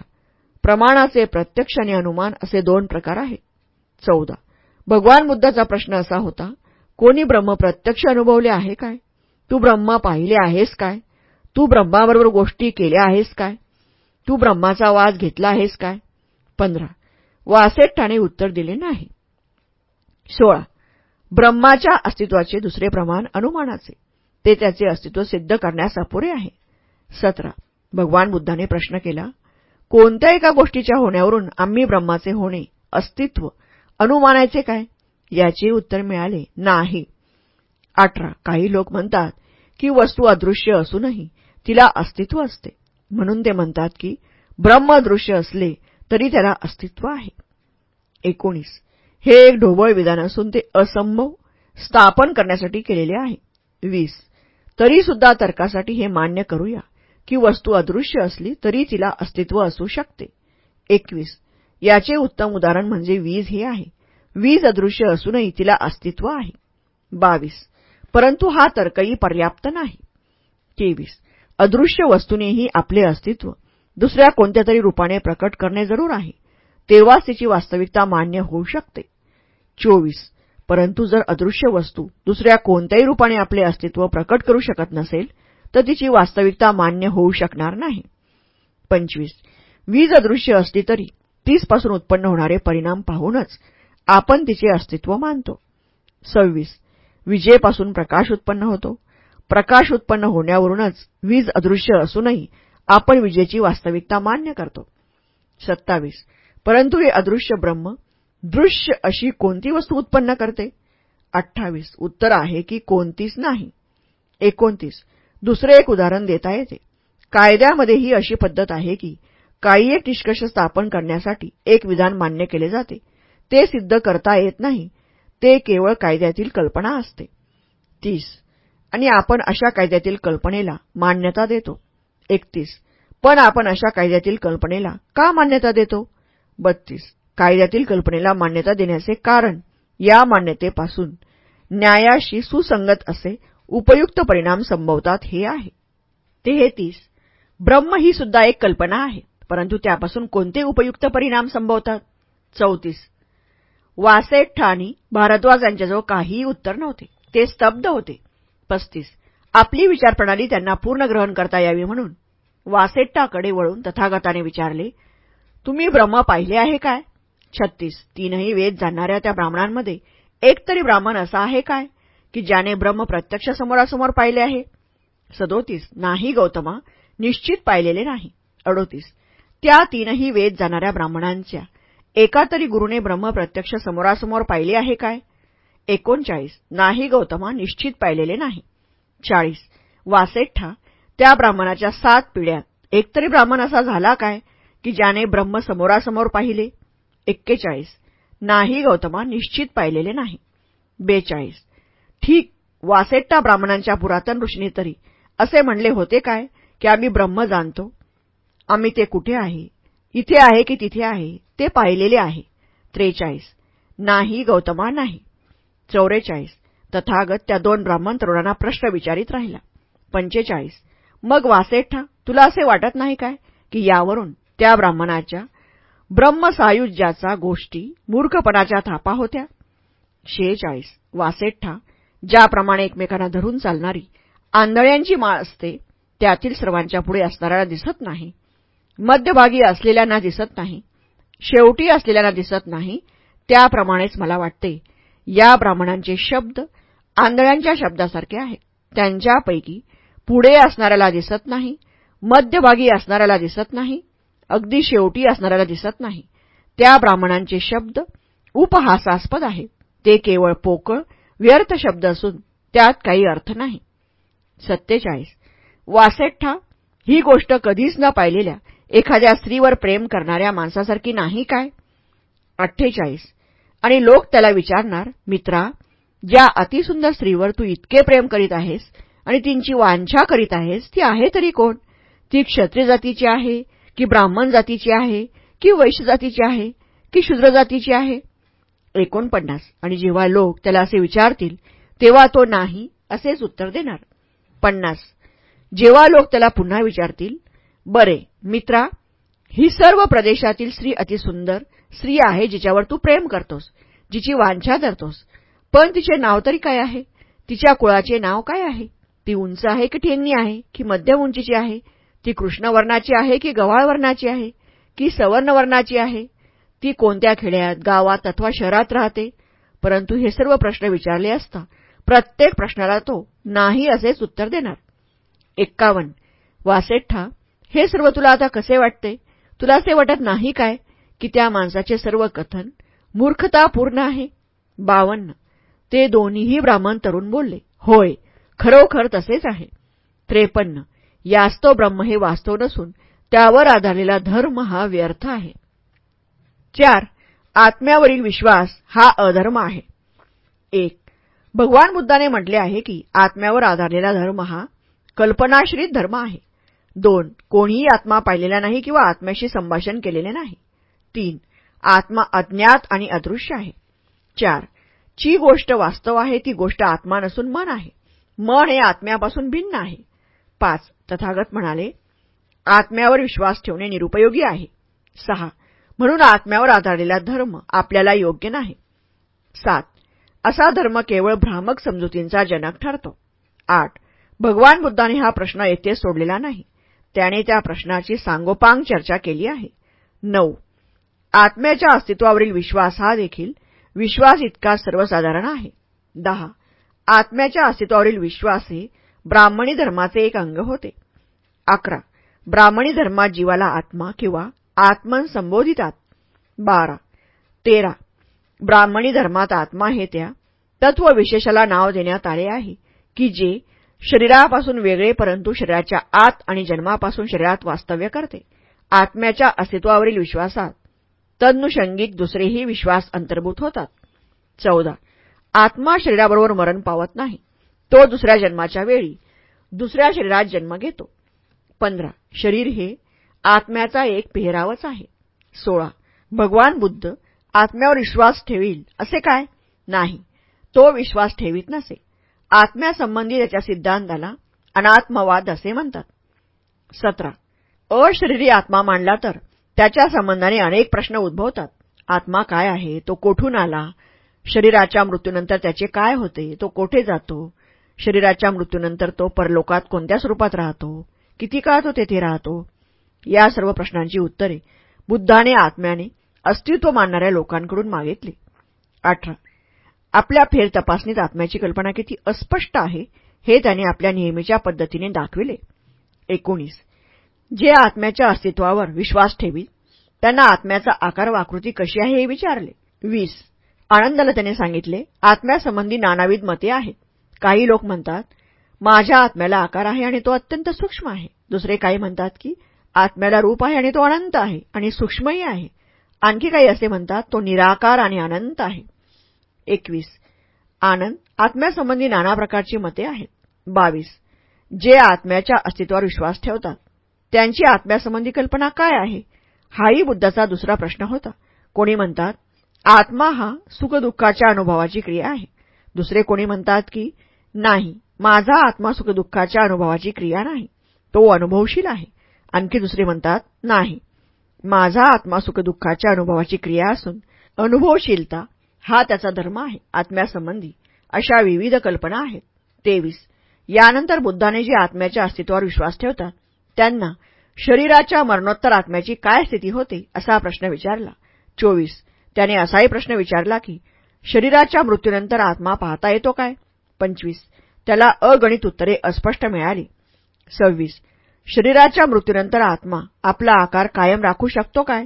Speaker 1: प्रमाणाचे प्रत्यक्ष आणि अनुमान असे दोन प्रकार आहेत. चौदा. भगवान बुद्धाचा प्रश्न असा होता कोणी ब्रह्म प्रत्यक्ष अनुभवले आहे काय? तू ब्रह्मा पाहिले आहेस काय? तू ब्रह्माबरोबर गोष्टी केल्या आहेस काय? तू ब्रह्माचा वास घेतला आहेस काय? पंधरा. वासेट्टाने उत्तर दिले नाही. सोळा. ब्रह्माच्या अस्तित्वाचे दुसरे प्रमाण अनुमानाचे. ते त्याचे अस्तित्व सिद्ध करण्यास अपुरे आहे. सतरा. भगवान बुद्धाने प्रश्न केला कोणत्या एका गोष्टीच्या होण्यावरून आम्ही ब्रह्माचे होणे अस्तित्व अनुमानायचे काय? याचे उत्तर मिळाले नाही. अठरा. काही लोक म्हणतात की वस्तू अदृश्य असूनही तिला अस्तित्व असते. म्हणून ते म्हणतात की ब्रह्म अदृश्य असले तरी त्याला अस्तित्व आहे. एकोणीस. हे एक ढोबळ विधान असून ते असंभव स्थापन करण्यासाठी केलेले आहे. वीस. तरीसुद्धा तर्कासाठी हे मान्य करूया. की वस्तू अदृश्य असली तरी तिला अस्तित्व असू शकते. एकवीस. याचे उत्तम उदाहरण म्हणजे वीज हे आहे. वीज अदृश्य असूनही तिला अस्तित्व आहे. बावीस. परंतु हा तर्कही पर्याप्त नाही. तेवीस. अदृश्य वस्तूनेही आपले अस्तित्व दुसऱ्या कोणत्या तरी रूपाने प्रकट करणे जरूर आहे. तेव्हाच तिची वास्तविकता मान्य होऊ शकते. चोवीस. परंतु जर अदृश्य वस्तू दुसऱ्या कोणत्याही रूपाने आपले अस्तित्व प्रकट करू शकत नसेल तर तिची वास्तविकता मान्य होऊ शकणार नाही. पंचवीस. वीज अदृश्य असली तरी तीसपासून उत्पन्न होणारे परिणाम पाहूनच आपण तिचे अस्तित्व मानतो. सव्वीस. विजेपासून प्रकाश उत्पन्न होतो. प्रकाश उत्पन्न होण्यावरूनच वीज अदृश्य असूनही आपण विजेची वास्तविकता मान्य करतो. सत्तावीस. परंतु हे अदृश्य ब्रह्म दृश्य अशी कोणती वस्तू उत्पन्न करते? अठ्ठावीस. उत्तर आहे की कोणतीच नाही. एकोणतीस. दुसरे एक उदाहरण देता येते. कायद्यामध्ये ही अशी पद्धत आहे की काही एक निष्कर्ष स्थापन करण्यासाठी एक विधान मान्य केले जाते. ते सिद्ध करता येत नाही. ते केवळ कायद्यातील कल्पना असते. तीस. आणि आपण अशा कायद्यातील कल्पनेला मान्यता देतो. एकतीस. पण आपण अशा कायद्यातील कल्पनेला का मान्यता देतो? बत्तीस. कायद्यातील कल्पनेला मान्यता देण्याचे कारण या मान्यतेपासून न्यायाशी सुसंगत असे उपयुक्त परिणाम संभवतात हे आहे. तेहतीस ब्रह्म ही सुद्धा एक कल्पना आहे परंतु त्यापासून कोणते उपयुक्त परिणाम संभवतात? चौतीस. वासेठ आणि भारद्वाज यांच्याजवळ काहीही उत्तर नव्हते. ते स्तब्ध होते. पस्तीस. आपली विचारप्रणाली त्यांना पूर्ण ग्रहण करता यावी म्हणून वासेट्टाकडे वळून तथागताने विचारले तुम्ही ब्रह्म पाहिले आहे काय? छत्तीस. तीनही वेद जाणणाऱ्या त्या ब्राह्मणांमध्ये एक तरी ब्राह्मण असा आहे काय? की ज्याने ब्रह्म प्रत्यक्ष समोरासमोर पाहिले आहे. सदोतीस नाही गौतमा निश्चित पाहिलेले नाही. अडोतीस त्या तीनही वेद जाणाऱ्या ब्राह्मणांच्या एका तरी गुरुने ब्रह्म प्रत्यक्ष समोरासमोर पाहिले आहे काय? एकोणचाळीस नाही गौतमा निश्चित पाहिलेले नाही. चाळीस वासेठा त्या ब्राह्मणाच्या सात पिढ्यात एकतरी ब्राह्मण असा झाला काय की ज्याने ब्रह्म समोरासमोर पाहिले? एक्केचाळीस नाही गौतमा निश्चित पाहिलेले नाही. बेचाळीस ठीक वासेट्टा ब्राह्मणांच्या पुरातन ऋषीने तरी असे म्हणले होते काय? की आम्ही ब्रह्म जाणतो. आम्ही ते कुठे आहे? इथे आहे की तिथे आहे? ते पाहिलेले आहे. त्रेचाळीस. नाही गौतमा नाही. चौवेचाळीस तथागत त्या दोन ब्राह्मण तरुणांना प्रश्न विचारित राहिला. पंचेचाळीस. मग वासेठा तुला असे वाटत नाही काय? की यावरून त्या ब्राह्मणाच्या ब्रह्मसायुज्याचा गोष्टी मूर्खपणाच्या थापा होत्या. शेहेचाळीस. वासेठा ज्याप्रमाणे एकमेकांना धरून चालणारी आंधळ्यांची माळ असते त्यातील सर्वांच्या पुढे असणाऱ्याला दिसत नाही. मध्यभागी असलेल्यांना दिसत नाही. शेवटी असलेल्यांना दिसत नाही. त्याप्रमाणेच मला वाटते या ब्राह्मणांचे शब्द आंधळ्यांच्या शब्दासारखे आहेत. त्यांच्यापैकी पुढे असणाऱ्याला दिसत नाही मध्यभागी असणाऱ्याला दिसत नाही अगदी शेवटी असणाऱ्याला दिसत नाही. त्या ब्राह्मणांचे शब्द उपहासास्पद आहेत. ते केवळ पोकळ व्यर्थ शब्द असून त्यात काही अर्थ नाही. सत्तेचाळीस. वासेठा ही गोष्ट कधीच न पाहिलेल्या एखाद्या स्त्रीवर प्रेम करणाऱ्या माणसासारखी नाही काय? अठ्ठेचाळीस. आणि लोक त्याला विचारणार मित्रा ज्या अतिसुंदर स्त्रीवर तू इतके प्रेम करीत आहेस आणि तिची वांछा करीत आहेस ती आहे तरी कोण? ती क्षत्रिय जातीची आहे की ब्राह्मण जातीची आहे की वैश्य जातीची आहे की शूद्र जातीची आहे? एकोणपन्नास. आणि जेव्हा लोक त्याला असे विचारतील तेव्हा तो नाही असेच उत्तर देणार. पन्नास. जेव्हा लोक त्याला पुन्हा विचारतील बरे मित्रा ही सर्व प्रदेशातील स्त्री अतिसुंदर स्त्री आहे जिच्यावर तू प्रेम करतोस जिची वांछा धरतोस. पण तिचे नाव तरी काय आहे? तिच्या कुळाचे नाव काय आहे? ती उंच आहे की ठेंगणी आहे? की मध्यम उंचीची आहे? ती कृष्णवर्णाची आहे की गव्हाळ वर्णाची आहे? की सवर्णवर्णाची आहे? ती कोणत्या खेड्यात गावात अथवा शहरात राहते? परंतु हे सर्व प्रश्न विचारले असता प्रत्येक प्रश्नाला तो नाही असेच उत्तर देणार. एक्कावन्न वासेठ्ठा हे सर्व तुला आता कसे वाटते? तुला असे वाटत नाही काय की त्या माणसाचे सर्व कथन मूर्खतापूर्ण आहे? बावन्न. ते दोन्हीही ब्राह्मण तरुण बोलले होय खरोखर तसेच आहे. त्रेपन्न. यास्तव ब्रह्म हे वास्तव नसून त्यावर आधारलेला धर्म हा व्यर्थ आहे. चार आत्म्यावरील विश्वास हा अधर्म आहे. एक भगवान बुद्धाने म्हटले आहे की आत्म्यावर आधारलेला धर्म हा कल्पनाश्रित धर्म आहे. दोन कोणीही आत्मा पाहिलेला नाही किंवा आत्म्याशी संभाषण केलेले नाही. तीन आत्मा अज्ञात आणि अदृश्य आहे. चार जी गोष्ट वास्तव आहे ती गोष्ट आत्मा नसून मन आहे. मन हे आत्म्यापासून भिन्न आहे. पाच तथागत म्हणाले आत्म्यावर विश्वास ठेवणे निरुपयोगी आहे. सहा म्हणून आत्म्यावर आधारलेला धर्म आपल्याला योग्य नाही. सात असा धर्म केवळ भ्रामक समजुतींचा जनक ठरतो. आठ भगवान बुद्धाने हा प्रश्न येथे सोडलेला नाही. त्याने त्या प्रश्नाची सांगोपांग चर्चा केली आहे. नऊ आत्म्याच्या अस्तित्वावरील विश्वास हा देखील विश्वास इतका सर्वसाधारण आहे. दहा आत्म्याच्या अस्तित्वावरील विश्वास हे ब्राह्मणी धर्माचे एक अंग होते. अकरा ब्राह्मणी धर्मात जीवाला आत्मा किंवा आत्मन संबोधितात. बारा. तेरा. ब्राह्मणी धर्मात आत्मा हे त्या. तत्वविशेषाला नाव देण्यात आले आहे की जे शरीरापासून वेगळे परंतु शरीराच्या आत आणि जन्मापासून शरीरात वास्तव्य करते. आत्म्याच्या अस्तित्वावरील विश्वासात तन्नुषंगिक दुसरेही विश्वास अंतर्भूत होतात. चौदा. आत्मा शरीराबरोबर मरण पावत नाही. तो दुसऱ्या जन्माच्या वेळी दुसऱ्या शरीरात जन्म घेतो. पंधरा. शरीर हे आत्म्याचा एक पेहरावच आहे. सोळा. भगवान बुद्ध आत्म्यावर विश्वास ठेवील असे काय? नाही. तो विश्वास ठेवीत नसे. आत्म्यासंबंधी त्याच्या सिद्धांताला अनात्मवाद असे म्हणतात. सतरा. अशरीरी आत्मा मांडला तर त्याच्या संबंधाने अनेक प्रश्न उद्भवतात. आत्मा काय आहे? तो कोठून आला? शरीराच्या मृत्यूनंतर त्याचे काय होते? तो कोठे जातो? शरीराच्या मृत्यूनंतर तो परलोकात कोणत्या स्वरूपात राहतो? किती काळ तो तेथे राहतो? या सर्व प्रश्नांची उत्तरे बुद्धाने आत्म्याने अस्तित्व मानणाऱ्या लोकांकडून मागितली. अठरा. आपल्या फेर तपासणीत आत्म्याची कल्पना किती अस्पष्ट आहे हे त्याने आपल्या नेहमीच्या पद्धतीने दाखविले. एकोणीस. जे आत्म्याच्या अस्तित्वावर विश्वास ठेवी त्यांना आत्म्याचा आकार वाकृती कशी आहे हे विचारले. वीस. आनंदाला त्याने सांगितले आत्म्यासंबंधी नानाविध मते आहेत. काही लोक म्हणतात माझ्या आत्म्याला आकार आहे आणि तो अत्यंत सूक्ष्म आहे. दुसरे काही म्हणतात की आत्म्याला रूप आहे आणि तो अनंत आहे आणि सूक्ष्मही आहे. आणखी काही असे म्हणतात तो निराकार आणि अनंत आहे. एकवीस. आनंद आत्म्यासंबंधी नाना प्रकारची मते आहेत. बावीस. जे आत्म्याच्या अस्तित्वावर विश्वास ठेवतात त्यांची आत्म्यासंबंधी कल्पना काय आहे? हाही बुद्धाचा दुसरा प्रश्न होता. कोणी म्हणतात आत्मा हा सुखदुःखाच्या अनुभवाची क्रिया आहे. दुसरे कोणी म्हणतात की नाही माझा आत्मा सुखदुःखाच्या अनुभवाची क्रिया नाही. तो अनुभवशील आहे. आणखी दुसरे म्हणतात नाही. माझा आत्मा सुखदुःखाच्या अनुभवाची क्रिया असून अनुभवशीलता हा त्याचा धर्म आहे आत्म्यासंबंधी. अशा विविध कल्पना आहेत. तेवीस. यानंतर बुद्धाने जे आत्म्याच्या अस्तित्वावर विश्वास ठेवतात त्यांना शरीराच्या मरणोत्तर आत्म्याची काय स्थिती होते असा प्रश्न विचारला. चोवीस. त्याने असाही प्रश्न विचारला की शरीराच्या मृत्यूनंतर आत्मा पाहता येतो काय? पंचवीस. त्याला अगणित उत्तरे अस्पष्ट मिळाली. सव्वीस. शरीराच्या मृत्यूनंतर आत्मा आपला आकार कायम राखू शकतो काय?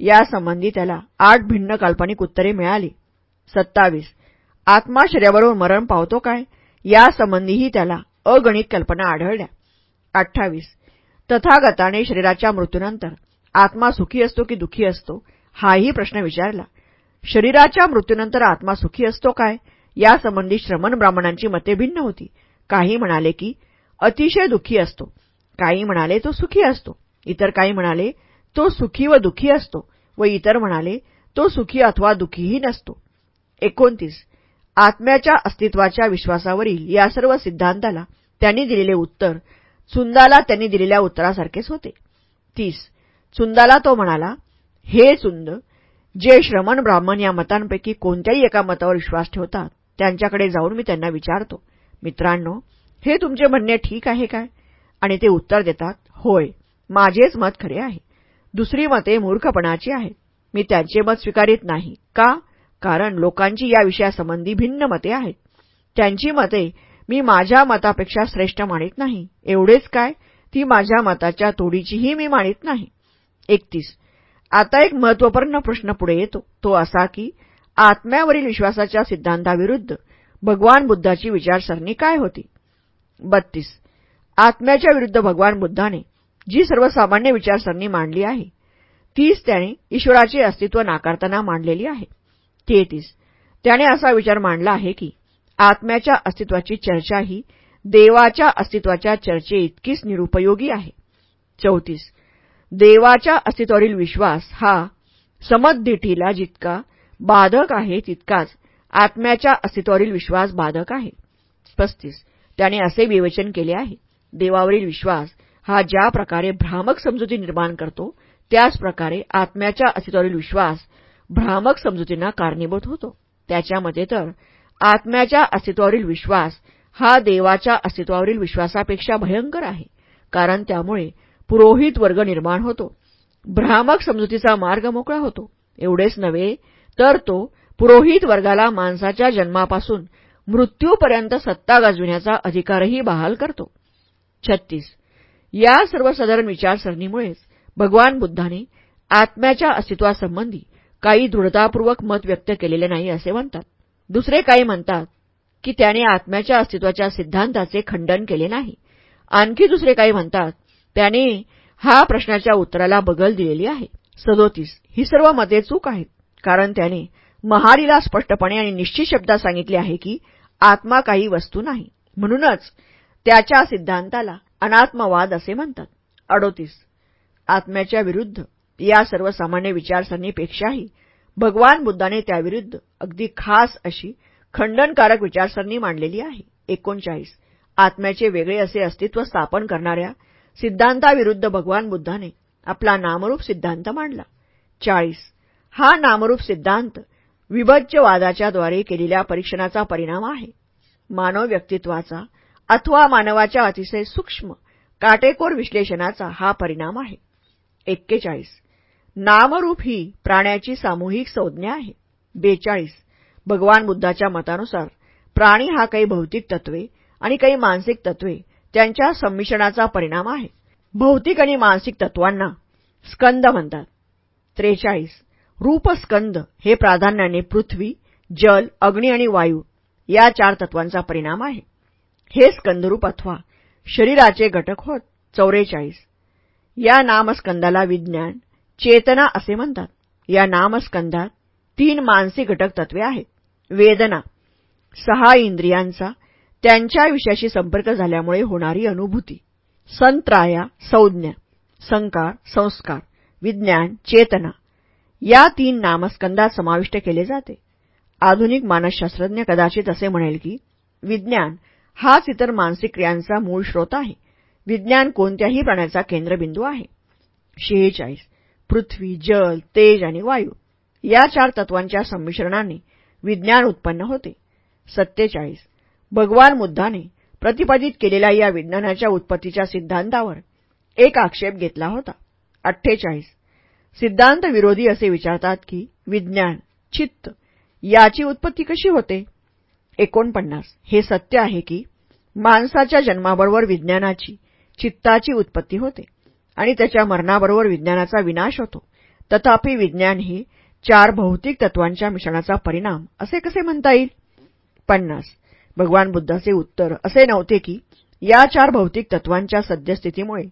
Speaker 1: यासंबंधी त्याला आठ भिन्न काल्पनिक उत्तरे मिळाली. सत्तावीस. आत्मा शरीराबरोबर मरण पावतो काय? यासंबंधीही त्याला अगणित कल्पना आढळल्या. अठ्ठावीस. तथागताने शरीराच्या मृत्यूनंतर आत्मा सुखी असतो की दुःखी असतो? हाही प्रश्न विचारला. शरीराच्या मृत्यूनंतर आत्मा सुखी असतो काय? यासंबंधी श्रमण ब्राह्मणांची मते भिन्न होती. काही म्हणाले की अतिशय दुःखी असतो. काही म्हणाले तो सुखी असतो. इतर काही म्हणाले तो सुखी व दुखी असतो. व इतर म्हणाले तो सुखी अथवा दुखीही नसतो. एकोणतीस. आत्म्याच्या अस्तित्वाच्या विश्वासावरील या सर्व सिद्धांताला त्यांनी दिलेले उत्तर चुंदाला त्यांनी दिलेल्या उत्तरासारखेच होते. तीस. चुंदाला तो म्हणाला हे चुंद जे श्रमण ब्राह्मण या मतांपैकी कोणत्याही एका मतावर विश्वास ठेवतात त्यांच्याकडे जाऊन मी त्यांना विचारतो. मित्रांनो हे तुमचे म्हणणे ठीक आहे काय? आणि ते उत्तर देतात होय माझेच मत खरे आहे. दुसरी मते मूर्खपणाची आहेत. मी त्यांचे मत स्वीकारित नाही. का? कारण लोकांची या विषयासंबंधी भिन्न मते आहेत. त्यांची मते मी माझ्या मतापेक्षा श्रेष्ठ मानित नाही. एवढेच काय? ती माझ्या मताच्या तोडीचीही मी मानित नाही. एकतीस. आता एक महत्त्वपूर्ण प्रश्न पुढे येतो. तो असा की आत्म्यावरील विश्वासाच्या सिद्धांताविरुद्ध भगवान बुद्धाची विचारसरणी काय होती? बत्तीस. आत्म्याच्या विरुद्ध भगवान बुद्धाने जी सर्वसामान्य विचारसरणी मांडली आहे तीच त्याने ईश्वराचे अस्तित्व नाकारताना मांडलेली आहे. तेहतीस. त्याने असा विचार मांडला आहे की आत्म्याच्या अस्तित्वाची चर्चा ही देवाच्या अस्तित्वाच्या चर्चे इतकीच निरुपयोगी आहे. चौतीस. देवाच्या अस्तित्वावरील विश्वास हा समद्दिठीला जितका बाधक आहे तितकाच आत्म्याच्या अस्तित्वावरील विश्वास बाधक आहे. पस्तीस. त्याने असे विवेचन केले आहे. देवावरील विश्वास हा ज्या प्रकारे भ्रामक समजुती निर्माण करतो त्याच प्रकारे आत्म्याच्या अस्तित्वावरील विश्वास भ्रामक समजुतींना कारणीभूत होतो. त्याच्यामध्ये तर आत्म्याच्या अस्तित्वावरील विश्वास हा देवाच्या अस्तित्वावरील विश्वासापेक्षा भयंकर आहे कारण त्यामुळे पुरोहित वर्ग निर्माण होतो. भ्रामक समजुतीचा मार्ग मोकळा होतो. एवढेच नव्हे तर तो पुरोहित वर्गाला माणसाच्या जन्मापासून मृत्यूपर्यंत सत्ता गाजविण्याचा अधिकारही बहाल करतो. छत्तीस. या सर्वसाधारण विचारसरणीमुळेच भगवान बुद्धाने आत्म्याच्या अस्तित्वासंबंधी काही दृढतापूर्वक मत व्यक्त केलेले नाही असे म्हणतात. दुसरे काही म्हणतात की त्याने आत्म्याच्या अस्तित्वाच्या सिद्धांताचे खंडन केले नाही. आणखी दुसरे काही म्हणतात त्याने हा प्रश्नाच्या उत्तराला बगल दिलेली आहे. सदोतीस. ही सर्व मते चूक आहेत कारण त्याने महारीला स्पष्टपणे आणि निश्चित शब्दात सांगितले आहे की आत्मा काही वस्तू नाही. म्हणूनच त्याच्या सिद्धांताला अनात्मवाद असे म्हणतात. अडोतीस. आत्म्याच्या विरुद्ध या सर्वसामान्य विचारसरणीपेक्षाही भगवान बुद्धाने त्याविरुद्ध अगदी खास अशी खंडनकारक विचारसरणी मांडलेली आहे. एकोणचाळीस. आत्म्याचे वेगळे असे अस्तित्व स्थापन करणाऱ्या सिद्धांताविरुद्ध भगवान बुद्धाने आपला नामरूप सिद्धांत मांडला. चाळीस. हा नामरूप सिद्धांत विभज्यवादाच्याद्वारे केलेल्या परीक्षणाचा परिणाम आहे. मानव व्यक्तित्वाचा अथवा मानवाच्या अतिशय सूक्ष्म काटेकोर विश्लेषणाचा हा परिणाम आहे. एक्केचाळीस. नामरूप ही प्राण्याची सामूहिक संज्ञा आहे. बेचाळीस. भगवान बुद्धाच्या मतानुसार प्राणी हा काही भौतिक तत्वे आणि काही मानसिक तत्वे त्यांच्या संमिश्रणाचा परिणाम आहे. भौतिक आणि मानसिक तत्वांना स्कंद म्हणतात. त्रेचाळीस. रूपस्कंद हे प्राधान्याने पृथ्वी जल अग्नी आणि वायू या चार तत्वांचा परिणाम आहे. हे स्कंदरूप अथवा. शरीराचे घटक होत चौवेचाळीस या नामस्कंदाला विज्ञान चेतना असे म्हणतात. या नामस्कंदात तीन मानसिक घटक तत्वे आहेत. वेदना. सहा इंद्रियांचा त्यांच्या विषयाशी संपर्क झाल्यामुळे होणारी अनुभूती. संत्राया संज्ञा. संकार संस्कार. विज्ञान चेतना. या तीन नामस्कंदात समाविष्ट केले जाते. आधुनिक मानसशास्त्रज्ञ कदाचित असे म्हणेल की विज्ञान हाच इतर मानसिक क्रियांचा मूळ स्रोत आहे. विज्ञान कोणत्याही प्राण्याचा केंद्रबिंदू आहे. शेहेचाळीस. पृथ्वी जल तेज आणि वायू या चार तत्वांच्या संमिश्रणाने विज्ञान उत्पन्न होते. सत्तेचाळीस. भगवान बुद्धाने प्रतिपादित केलेल्या या विज्ञानाच्या उत्पत्तीच्या सिद्धांतावर एक आक्षेप घेतला होता. अठ्ठेचाळीस. सिद्धांत विरोधी असे विचारतात की विज्ञान चित्त याची उत्पत्ती कशी होते? एकोणपन्नास. हे सत्य आहे की माणसाच्या जन्माबरोबर विज्ञानाची चित्ताची उत्पत्ती होते आणि त्याच्या मरणाबरोबर विज्ञानाचा विनाश होतो. तथापि विज्ञान हे चार भौतिक तत्वांच्या मिश्रणाचा परिणाम असे कसे म्हणता येईल? पन्नास. भगवान बुद्धाचे उत्तर असे नव्हते की या चार भौतिक तत्वांच्या सद्यस्थितीमुळे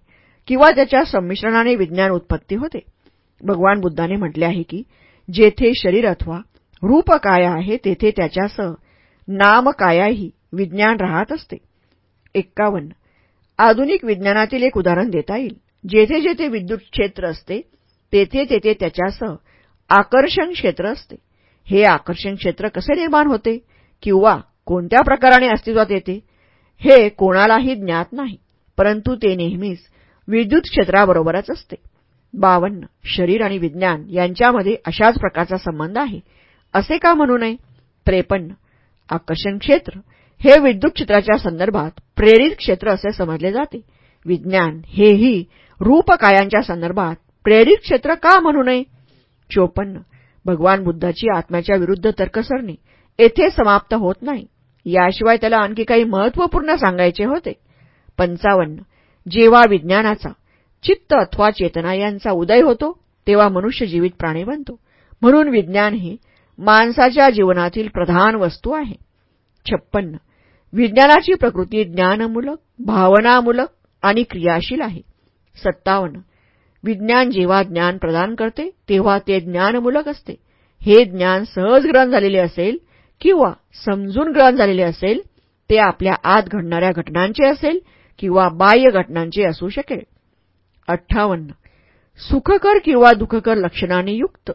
Speaker 1: किंवा त्याच्या संमिश्रणाने विज्ञान उत्पत्ती होते. भगवान बुद्धाने म्हटले आहे की जेथे शरीर अथवा रूपकाया आहे तेथे त्याच्यासह नामकायाही विज्ञान राहत असते. एक्कावन्न. आधुनिक विज्ञानातील एक उदाहरण देता येईल. जेथे जेथे विद्युत क्षेत्र असते तेथे तेथे त्याच्यासह आकर्षण क्षेत्र असते. हे आकर्षण क्षेत्र कसे निर्माण होते? किंवा कोणत्या प्रकाराने अस्तित्वात येते? हे कोणालाही ज्ञात नाही परंतु ते नेहमीच विद्युत क्षेत्राबरोबरच असते. बावन्न. शरीर आणि विज्ञान यांच्यामध्ये अशाच प्रकारचा संबंध आहे. असे का म्हणू नये? त्रेपन्न. आकर्षण क्षेत्र. हे विद्युत क्षेत्राच्या संदर्भात प्रेरित क्षेत्र असे समजले जाते. विज्ञान हेही रूपकायांच्या संदर्भात प्रेरित क्षेत्र का म्हणू नये? चोपन्न. भगवान बुद्धाची आत्म्याच्या विरुद्ध तर्कसरणी येथे समाप्त होत नाही. याशिवाय त्याला आणखी काही महत्त्वपूर्ण सांगायचे होते. पंचावन्न. जेव्हा विज्ञानाचा चित्त अथवा चेतना यांचा उदय होतो तेव्हा मनुष्य जीवित प्राणी बनतो. म्हणून विज्ञान हे माणसाच्या जीवनातील प्रधान वस्तू आहे. छप्पन्न विज्ञानाची प्रकृती ज्ञानमूलक भावनामूलक आणि क्रियाशील आहे. सत्तावन्न. विज्ञान जेव्हा ज्ञान प्रदान करते तेव्हा ते ज्ञानमूलक असते. हे ज्ञान सहज ग्रहण झालेले असेल किंवा समजून ग्रहण झालेले असेल ते आपल्या आत घडणाऱ्या घटनांचे असेल किंवा बाह्य घटनांचे असू शकेल. अठ्ठावन्न. सुखकर किंवा दुःखकर लक्षणाने युक्त.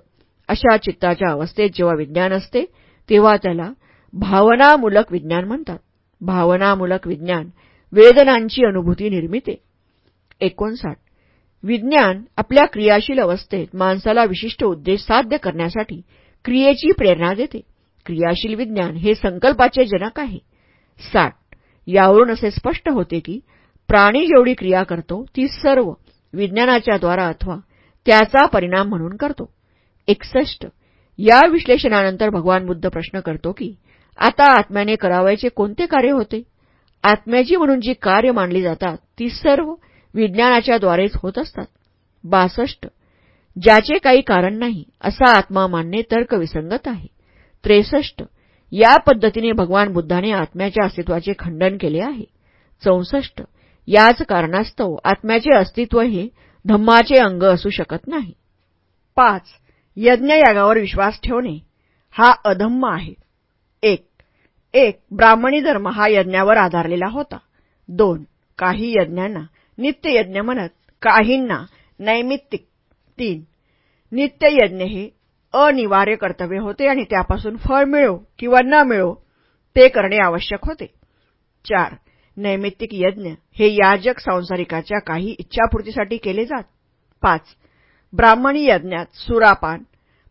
Speaker 1: अशा चित्ताच्या अवस्थेत जेव्हा विज्ञान असते तेव्हा त्याला भावनामूलक विज्ञान म्हणतात. भावनामूलक विज्ञान वेदनांची अनुभूती निर्मिते. एकोणसाठ. विज्ञान आपल्या क्रियाशील अवस्थेत माणसाला विशिष्ट उद्देश साध्य करण्यासाठी क्रियेची प्रेरणा देते. क्रियाशील विज्ञान हे संकल्पाचे जनक आहे. साठ. यावरून असे स्पष्ट होते की प्राणी जेवढी क्रिया करतो ती सर्व विज्ञानाच्या द्वारा अथवा त्याचा परिणाम म्हणून करतो. एकसष्ट. या विश्लेषणानंतर भगवान बुद्ध प्रश्न करतो की आता आत्म्याने करावायचे कोणते कार्य होते? आत्म्याची म्हणून जी कार्य मानली जातात ती सर्व विज्ञानाच्या द्वारेच होत असतात. बासष्ट. ज्याचे काही कारण नाही असा आत्मा मानणे तर्कविसंगत आहे. त्रेसष्ट. या पद्धतीने भगवान बुद्धाने आत्म्याच्या अस्तित्वाचे खंडन केले आहे. चौसष्ट. याच कारणास्तव आत्म्याचे अस्तित्व हे धम्माचे अंग असू शकत नाही. पाच. यज्ञयागावर विश्वास ठेवणे हा अधम्म आहे. एक. एक ब्राह्मणी धर्म हा यज्ञावर आधारलेला होता. दोन. काही यज्ञांना नित्ययज्ञ म्हणत काहींना नैमित्तिक. तीन. नित्ययज्ञ हे अनिवार्य कर्तव्य होते आणि त्यापासून फळ मिळो किंवा न मिळो ते करणे आवश्यक होते. चार. नैमित्तिक यज्ञ हे याजक संसारिकाच्या काही इच्छापूर्तीसाठी केले जात. पाच. ब्राह्मणी यज्ञात सुरापान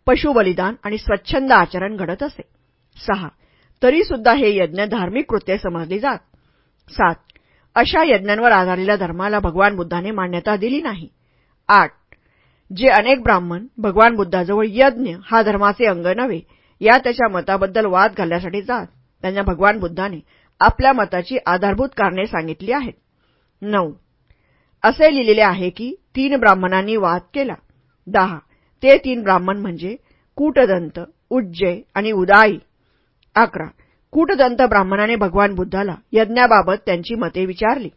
Speaker 1: पशुबलिदान आणि स्वच्छंद आचरण घडत असे. सहा तरीसुद्धा हे यज्ञ धार्मिक कृत्ये समजली जात. सात अशा यज्ञांवर आधारलेल्या धर्माला भगवान बुद्धाने मान्यता दिली नाही. आठ जे अनेक ब्राह्मण भगवान बुद्धाजवळ यज्ञ हा धर्माचे अंग नव्हे या त्याच्या मताबद्दल वाद घालण्यासाठी जात. त्यांना भगवान बुद्धाने आपल्या मताची आधारभूत कारणे सांगितली आहेत. नऊ असे लिहिलेले आहे की तीन ब्राह्मणांनी वाद केला. दहा ते तीन ब्राह्मण म्हणजे कूटदंत उज्जय आणि उदाई. अकरा. कूटदंत ब्राह्मणाने भगवान बुद्धाला यज्ञाबाबत त्यांची मते विचारली.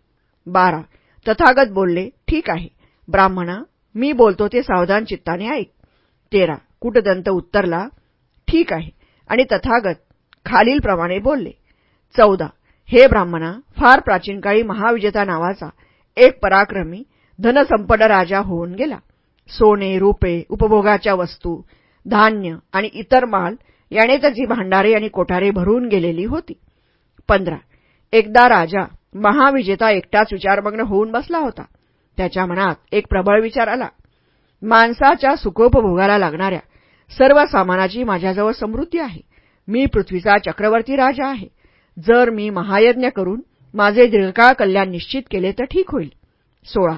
Speaker 1: बारा. तथागत बोलले ठीक आहे. ब्राह्मणा मी बोलतो ते सावधान चित्ताने ऐक. तेरा. कूटदंत उत्तरला ठीक आहे. आणि तथागत खालीलप्रमाणे बोलले चौदा. हे ब्राह्मणा फार प्राचीन काळी महाविजेता नावाचा एक पराक्रमी धनसंपन्न राजा होऊन गेला. सोने रुपे उपभोगाच्या वस्तू धान्य आणि इतर माल याने त्याची भांडारे आणि कोठारे भरून गेलेली होती. पंधरा. एकदा राजा महाविजेता एकटाच विचारमग्न होऊन बसला होता. त्याच्या मनात एक प्रबळ विचार आला. माणसाच्या सुखोपभोगाला लागणाऱ्या सर्व सामानाची माझ्याजवळ समृद्धी आहे. मी पृथ्वीचा चक्रवर्ती राजा आहे. जर मी महायज्ञ करून माझे दीर्घकाळ कल्याण निश्चित केले तर ठीक होईल. सोळा.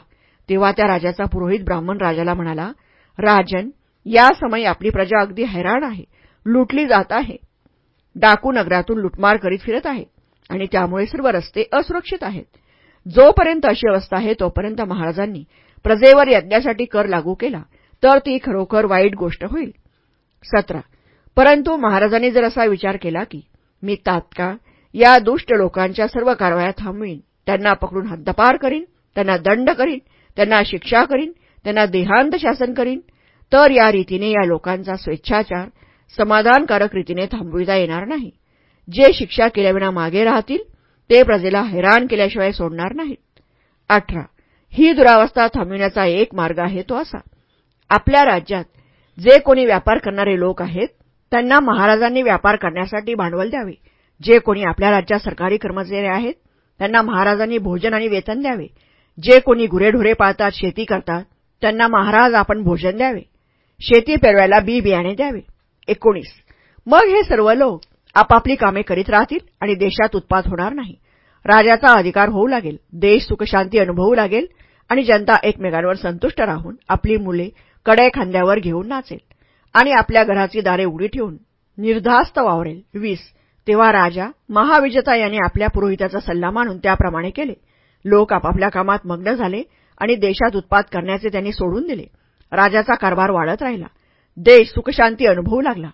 Speaker 1: तेव्हा त्या राजाचा पुरोहित ब्राह्मण राजाला म्हणाला राजन या समयी आपली प्रजा अगदी हैराण आहे लुटली जात आहे. डाकू नगरातून लुटमार करीत फिरत आहे आणि त्यामुळे सर्व रस्ते असुरक्षित आहेत. जोपर्यंत अशी अवस्था आहे तोपर्यंत महाराजांनी प्रजेवर यज्ञासाठी कर लागू केला तर ती खरोखर वाईट गोष्ट होईल. सतरा. परंतु महाराजांनी जर असा विचार केला की मी तात्काळ या दुष्ट लोकांच्या सर्व कारवाया थांबवीन त्यांना पकडून हद्दपार करीन त्यांना दंड करीन त्यांना शिक्षा करीन त्यांना देहांत शासन करीन तर या रीतीने या लोकांचा स्वेच्छाचार समाधानकारक रीतीने थांबविता येणार नाही. जे शिक्षा केल्याविना मागे राहतील ते प्रजेला हैराण केल्याशिवाय सोडणार नाहीत. अठरा. ही दुरावस्था थांबविण्याचा एक मार्ग आहे तो असा. आपल्या राज्यात जे कोणी व्यापार करणारे लोक आहेत त्यांना महाराजांनी व्यापार करण्यासाठी भांडवल द्यावे. जे कोणी आपल्या राज्यात सरकारी कर्मचारी आहेत त्यांना महाराजांनी भोजन आणि वेतन द्यावे. जे कोणी गुरेढोरे पाळतात शेती करतात त्यांना महाराज आपण भोजन द्यावे. शेती पेरवायला बी बियाणे द्यावे. एकोणीस. मग हे सर्व लोक आपापली कामे करीत राहतील आणि देशात उत्पाद होणार नाही. राजाचा अधिकार होऊ लागेल देश सुखशांती अनुभवू लागेल आणि जनता एकमेकांवर संतुष्ट राहून आपली मुले कडे खांद्यावर घेऊन नाचेल आणि आपल्या घराची दारे उडी ठेवून निर्धास्त वावरेल. वीस. तेव्हा राजा महाविजेता यांनी आपल्या पुरोहिताचा सल्ला मानून त्याप्रमाणे केले. लोक आपापल्या कामात मग्न झाले आणि देशात उत्पाद करण्याचे त्यांनी सोडून दिले. राजाचा कारभार वाढत राहिला. देश सुखशांती अनुभवू लागला.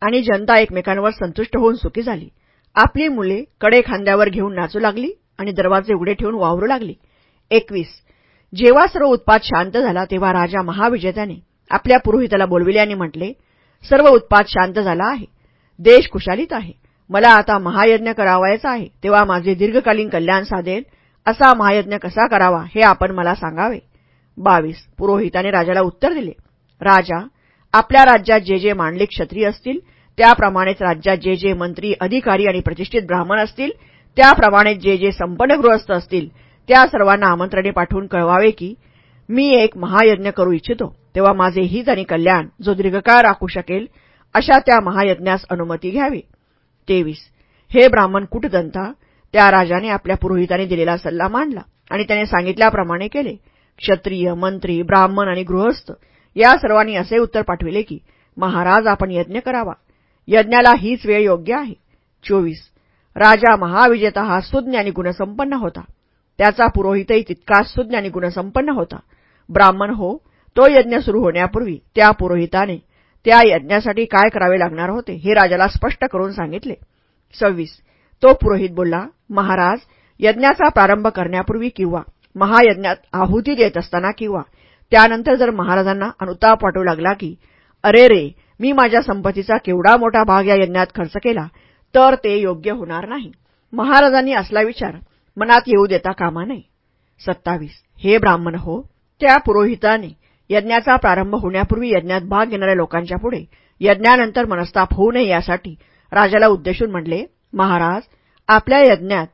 Speaker 1: आणि जनता एकमेकांवर संतुष्ट होऊन सुखी झाली. आपली मुले कडे खांद्यावर घेऊन नाचू लागली आणि दरवाजे उघडे ठेवून वावरू लागली. एकवीस. जेव्हा सर्व उत्पाद शांत झाला तेव्हा राजा महाविजेत्याने आपल्या पुरोहिताला बोलविले आणि म्हटले सर्व उत्पाद शांत झाला आहे. देश कुशालीत आहे. मला आता महायज्ञ करावायचा आहे. तेव्हा माझे दीर्घकालीन कल्याण साधेल. असा महायज्ञ कसा करावा हे आपण मला सांगावे. बावीस. पुरोहिताने राजाला उत्तर दिले. राजा आपल्या राज्यात जे जे मांडलिक क्षत्रिय असतील त्याप्रमाणेच राज्यात जे जे मंत्री अधिकारी आणि प्रतिष्ठित ब्राह्मण असतील त्याप्रमाणेच जे जे संपन्न गृहस्थ असतील त्या सर्वांना आमंत्रणे पाठवून कळवावे की मी एक महायज्ञ करू इच्छितो तेव्हा माझे हित आणि कल्याण जो दीर्घकाळ राखू शकेल अशा त्या महायज्ञास अनुमती घ्यावी. तेवीस. हे ब्राह्मण कुटदंता त्या राजाने आपल्या पुरोहिताने दिलेला सल्ला मांडला आणि त्याने सांगितल्याप्रमाणे केले. क्षत्रिय मंत्री ब्राह्मण आणि गृहस्थ या सर्वांनी असे उत्तर पाठविले की महाराज आपण यज्ञ करावा. यज्ञाला हीच वेळ योग्य आहे. चोवीस. राजा महाविजेता हा सुज्ञ आणि गुणसंपन्न होता. त्याचा पुरोहितही तितकाच सुज्ञ आणि गुणसंपन्न होता. ब्राह्मण हो तो यज्ञ सुरू होण्यापूर्वी त्या पुरोहिताने त्या यज्ञासाठी काय करावे लागणार होते हे राजाला स्पष्ट करून सांगितले. सव्वीस. तो पुरोहित बोलला महाराज यज्ञाचा प्रारंभ करण्यापूर्वी किंवा महायज्ञात आहुती देत असताना किंवा त्यानंतर जर महाराजांना अनुताप वाटू लागला की अरे रे मी माझ्या संपत्तीचा केवढा मोठा भाग या यज्ञात खर्च केला तर ते योग्य होणार नाही. महाराजांनी असला विचार मनात येऊ देता कामा नये. सत्तावीस. हे ब्राह्मण हो त्या पुरोहिताने यज्ञाचा प्रारंभ होण्यापूर्वी यज्ञात भाग घेणाऱ्या लोकांच्या पुढे यज्ञानंतर मनस्ताप होऊ नये यासाठी राजाला उद्देशून म्हणले महाराज आपल्या यज्ञात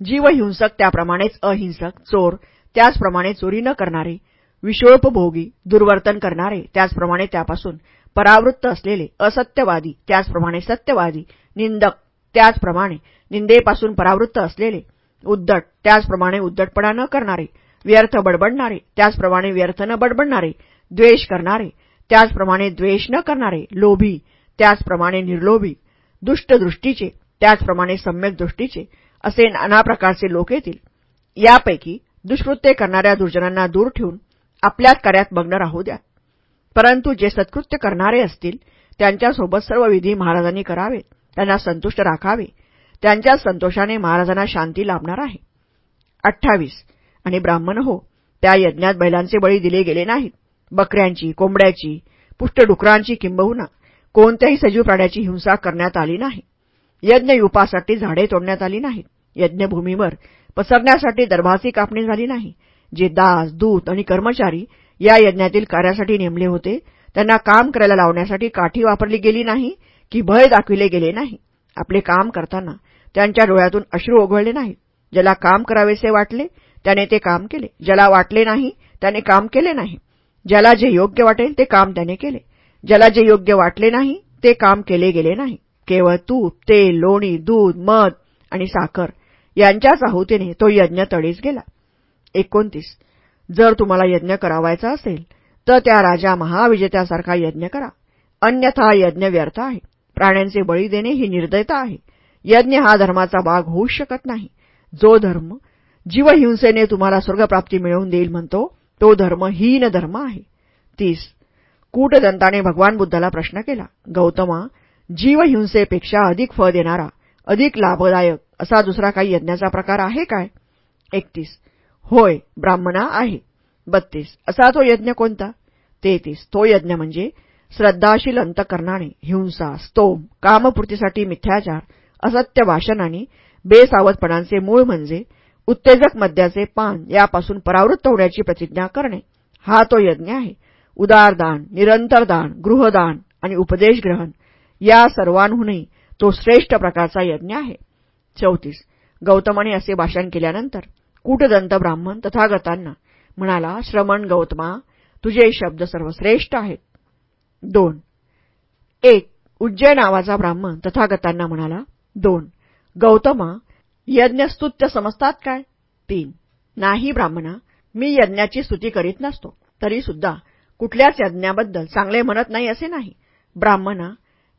Speaker 1: जीवहिंसक त्याप्रमाणेच अहिंसक चोर त्याचप्रमाणे चोरी न करणारे विषोपभोगी दुर्वर्तन करणारे त्याचप्रमाणे त्यापासून परावृत्त असलेले असत्यवादी त्याचप्रमाणे सत्यवादी निंदक त्याचप्रमाणे निंदेपासून परावृत्त असलेले उद्दट त्याचप्रमाणे उद्दटपणा न करणारे व्यर्थ बडबडणारे त्याचप्रमाणे व्यर्थ न बडबडणारे द्वेष करणारे त्याचप्रमाणे द्वेष न करणारे लोभी त्याचप्रमाणे निर्लोभी दुष्टदृष्टीचे त्याचप्रमाणे सम्यक दृष्टीचे असे नाना प्रकारचे लोक येतील. यापैकी दुष्कृत्य करणाऱ्या दुर्जनांना दूर ठेवून आपल्याच कार्यात मग्न राहू द्या. परंतु जे सत्कृत्य करणारे असतील त्यांच्यासोबत सर्व विधी महाराजांनी करावेत त्यांना संतुष्ट राखावे त्यांच्या संतोषाने महाराजांना शांती लाभणार आहे. अठ्ठावीस. आणि ब्राह्मण हो त्या यज्ञात बैलांचे बळी दिले गेले नाहीत. बकऱ्यांची कोंबड्याची पुष्टडुकरांची किंबहुना कोणत्याही सजीव प्राण्याची हिंसा करण्यात आली नाही. यज्ञयुपासाठी झाडे तोडण्यात आली नाहीत यज्ञभूमीवर पसरण्यासाठी दरभासी कापणी झाली नाही. जे दास दूत आणि कर्मचारी या यज्ञातील कार्यासाठी नेमले होते त्यांना काम करायला लावण्यासाठी काठी वापरली गेली नाही की भय दाखविले गेले नाही. आपले काम करताना त्यांच्या डोळ्यातून अश्रू ओघळले नाहीत ज्याला काम करावेसे वाटले त्याने ते काम केले. ज्याला वाटले नाही त्याने काम केले नाही. ज्याला जे योग्य वाटेल ते काम त्याने केले. ज्याला जे योग्य वाटले नाही ते काम केले गेले नाही. केवळ तूप तेल लोणी दूध मध आणि साखर यांच्याच आहुतीने तो यज्ञ तडीस गेला. एकोणतीस. जर तुम्हाला यज्ञ करावायचा असेल तर त्या राजा महाविजेत्यासारखा यज्ञ करा. अन्यथा यज्ञ व्यर्थ आहे. प्राण्यांचे बळी देणे ही निर्दयता आहे. यज्ञ हा धर्माचा भाग होऊच शकत नाही. जो धर्म जीवहिंसेने तुम्हाला स्वर्गप्राप्ती मिळवून देईल म्हणतो तो धर्म हीन धर्म आहे. तीस. कूटदंताने भगवान बुद्धाला प्रश्न केला. गौतमा जीवहिंसेपेक्षा अधिक फळ देणारा अधिक लाभदायक असा दुसरा काही यज्ञाचा प्रकार आहे काय? एकतीस. होय ब्राह्मणा आहे. बत्तीस. असा तो यज्ञ कोणता? तेहतीस. तो यज्ञ म्हणजे श्रद्धाशील अंतकरणाने हिंसा स्तोम कामपूर्तीसाठी मिथ्याचार असत्य भाषण आणि बेसावधपणांचे मूळ म्हणजे उत्तेजक मद्याचे पान यापासून परावृत्त होण्याची प्रतिज्ञा करणे. हा तो यज्ञ आहे. उदारदान निरंतरदान गृहदान आणि उपदेश ग्रहण. या सर्वांहूनही तो श्रेष्ठ प्रकारचा यज्ञ आहे. चौतीस. गौतमाने असे भाषण केल्यानंतर कूटदंत ब्राह्मण तथागतांना म्हणाला श्रमण गौतमा तुझे शब्द सर्वश्रेष्ठ आहेत. दोन. एक उज्जय नावाचा ब्राह्मण तथागतांना म्हणाला दोन गौतमा यज्ञस्तुत्य समजतात काय? तीन नाही ब्राह्मणा मी यज्ञाची स्तुती करीत नसतो तरीसुद्धा कुठल्याच यज्ञाबद्दल चांगले म्हणत नाही असे नाही. ब्राह्मणा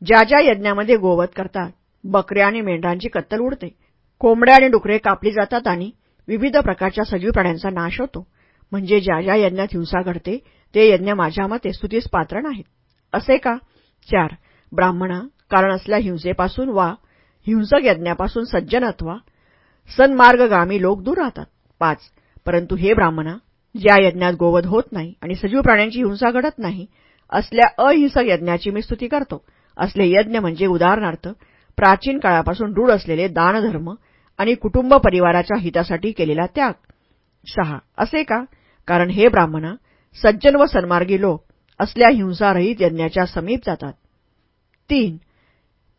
Speaker 1: ज्या ज्या यज्ञामध्ये गोवत करतात बकऱ्या आणि मेंढरांची कत्तल उडते. कोंबड्या आणि डुकरे कापली जातात आणि विविध प्रकारच्या सजीव प्राण्यांचा नाश होतो. म्हणजे ज्या ज्या यज्ञात हिंसा घडते ते यज्ञ माझ्या मते स्तुतीस पात्र नाहीत. असे का? चार. ब्राह्मणा कारण असल्या हिंसेपासून वा हिंसक यज्ञापासून सज्जन अथवा सन्मार्गगामी लोक दूर राहतात. पाच. परंतु हे ब्राह्मणा ज्या यज्ञात गोवध होत नाही आणि सजीव प्राण्यांची हिंसा घडत नाही असल्या अहिंसक यज्ञाची मी स्तुती करतो. असले यज्ञ म्हणजे उदाहरणार्थ प्राचीन काळापासून रूढ असलेले दानधर्म आणि कुटुंब परिवाराच्या हितासाठी केलेला त्याग. सहा. असे का? कारण हे ब्राह्मणा सज्जन व सन्मार्गी लोक असल्या हिंसारहित यज्ञाच्या समीप जातात. तीन.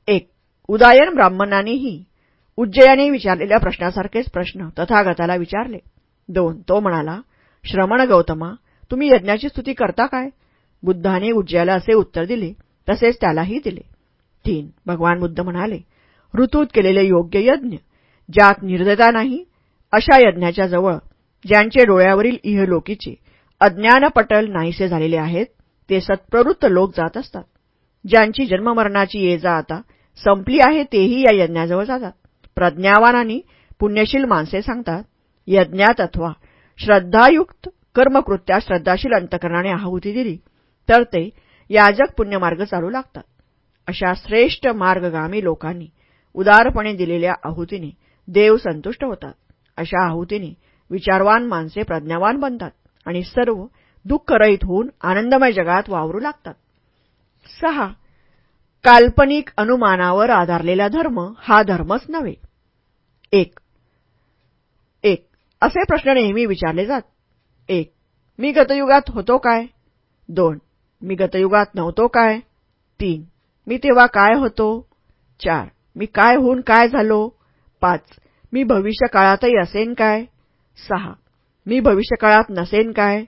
Speaker 1: एक. उदायन ब्राह्मणांनीही उज्जयाने विचारलेल्या प्रश्नासारखेच प्रश्न तथागताला विचारले. दोन. तो म्हणाला श्रमण गौतमा तुम्ही यज्ञाची स्तुती करता काय? बुद्धाने उज्जयाला असे उत्तर दिले तसेच त्यालाही दिले. तीन भगवान बुद्ध म्हणाले ऋतूत केलेले योग्य यज्ञ ज्यात निर्दयता नाही अशा यज्ञाच्या जवळ ज्यांचे डोळ्यावरील इहलोकीचे अज्ञानपटल नाहीसे झालेले आहेत ते सत्प्रवृत्त लोक जात असतात. ज्यांची जन्ममरणाची ये जा आता संपली आहे तेही या यज्ञाजवळ जातात. प्रज्ञावान आणि पुण्यशील माणसे सांगतात यज्ञात अथवा श्रद्धायुक्त कर्मकृत्या श्रद्धाशील अंतकरणाने आहुती दिली तर ते याजक पुण्यमार्ग चालू लागतात. अशा श्रेष्ठ मार्गगामी लोकांनी उदारपणे दिलेल्या आहुतीने देव संतुष्ट होतात. अशा आहुतीने विचारवान माणसे प्रज्ञावान बनतात आणि सर्व दुःखरहित होऊन आनंदमय जगात वावरू लागतात. सहा. काल्पनिक अनुमानावर आधारलेला धर्म हा धर्मच नव्हे. एक. एक. असे प्रश्न नेहमी विचारले जात. एक. मी गतयुगात होतो काय? दोन. मी गतयुगात नव्हतो काय? तीन. मी तेव्हा काय होतो? चार. मी काय होऊन काय झालो? पाच. मी भविष्यकाळातही असेन काय? सहा. मी भविष्यकाळात नसेन काय?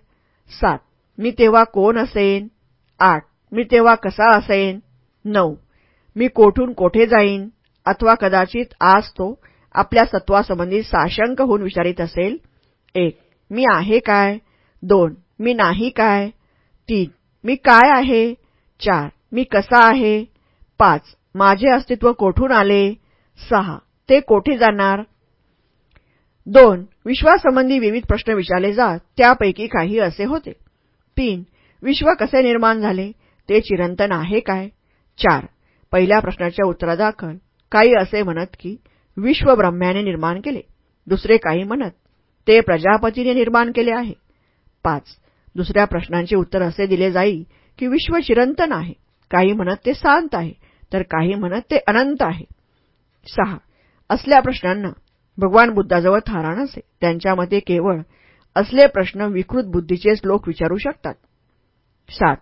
Speaker 1: सात. मी तेव्हा कोण असेन? आठ. मी तेव्हा कसा असेन? नऊ. मी कोठून कोठे जाईन? अथवा कदाचित आज तो आपल्या सत्वासंबंधी साशंक होऊन विचारित असेल? एक. मी आहे काय? दोन. मी नाही काय? तीन. मी काय आहे? चार. मी कसा आहे? पाच. माझे अस्तित्व कोठून आले? सहा. ते कोठे जाणार? दोन. विश्वासंबंधी विविध प्रश्न विचारले जात त्यापैकी काही असे होते. तीन. विश्व कसे निर्माण झाले? ते चिरंतन आहे काय? चार. पहिल्या प्रश्नाच्या उत्तरादाखल काही असे म्हणत की विश्व ब्रह्म्याने निर्माण केले. दुसरे काही म्हणत ते प्रजापतीने निर्माण केले आहे. पाच. दुसऱ्या प्रश्नांचे उत्तर असे दिले जाईल की विश्व चिरंतन आहे. काही म्हणत ते शांत आहे तर काही म्हणत ते अनंत आहे. सहा. असल्या प्रश्नांना भगवान बुद्धाजवळ थारा नसे. त्यांच्या मते केवळ असले प्रश्न विकृत बुद्धीचेच लोक विचारू शकतात. सात.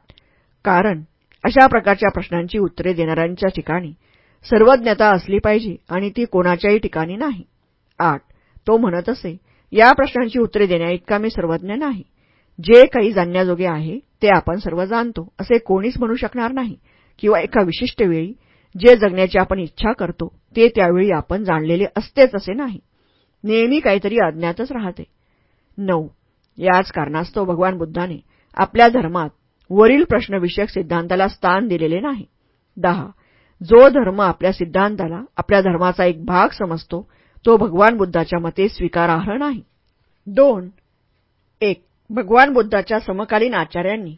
Speaker 1: कारण अशा प्रकारच्या प्रश्नांची उत्तरे देणाऱ्यांच्या ठिकाणी सर्वज्ञता असली पाहिजे आणि ती कोणाच्याही ठिकाणी नाही. आठ. तो म्हणत असे या प्रश्नांची उत्तरे देण्याइतका मी सर्वज्ञ नाही. जे काही जाणण्याजोगे आहे ते आपण सर्व जाणतो. असे कोणीच म्हणू शकणार नाही. किंवा एका विशिष्ट वेळी जे जगण्याची आपण इच्छा करतो ते त्यावेळी आपण जाणलेले असतेच असे नाही. नेहमी काहीतरी अज्ञातच राहते. नऊ. याच कारणास्तव भगवान बुद्धाने आपल्या धर्मात वरील प्रश्नविषयक सिद्धांताला स्थान दिलेले नाही. दहा. जो धर्म आपल्या सिद्धांताला आपल्या धर्माचा एक भाग समजतो तो भगवान बुद्धाच्या मते स्वीकारार्ह नाही. दोन. एक. भगवान बुद्धाच्या समकालीन आचार्यांनी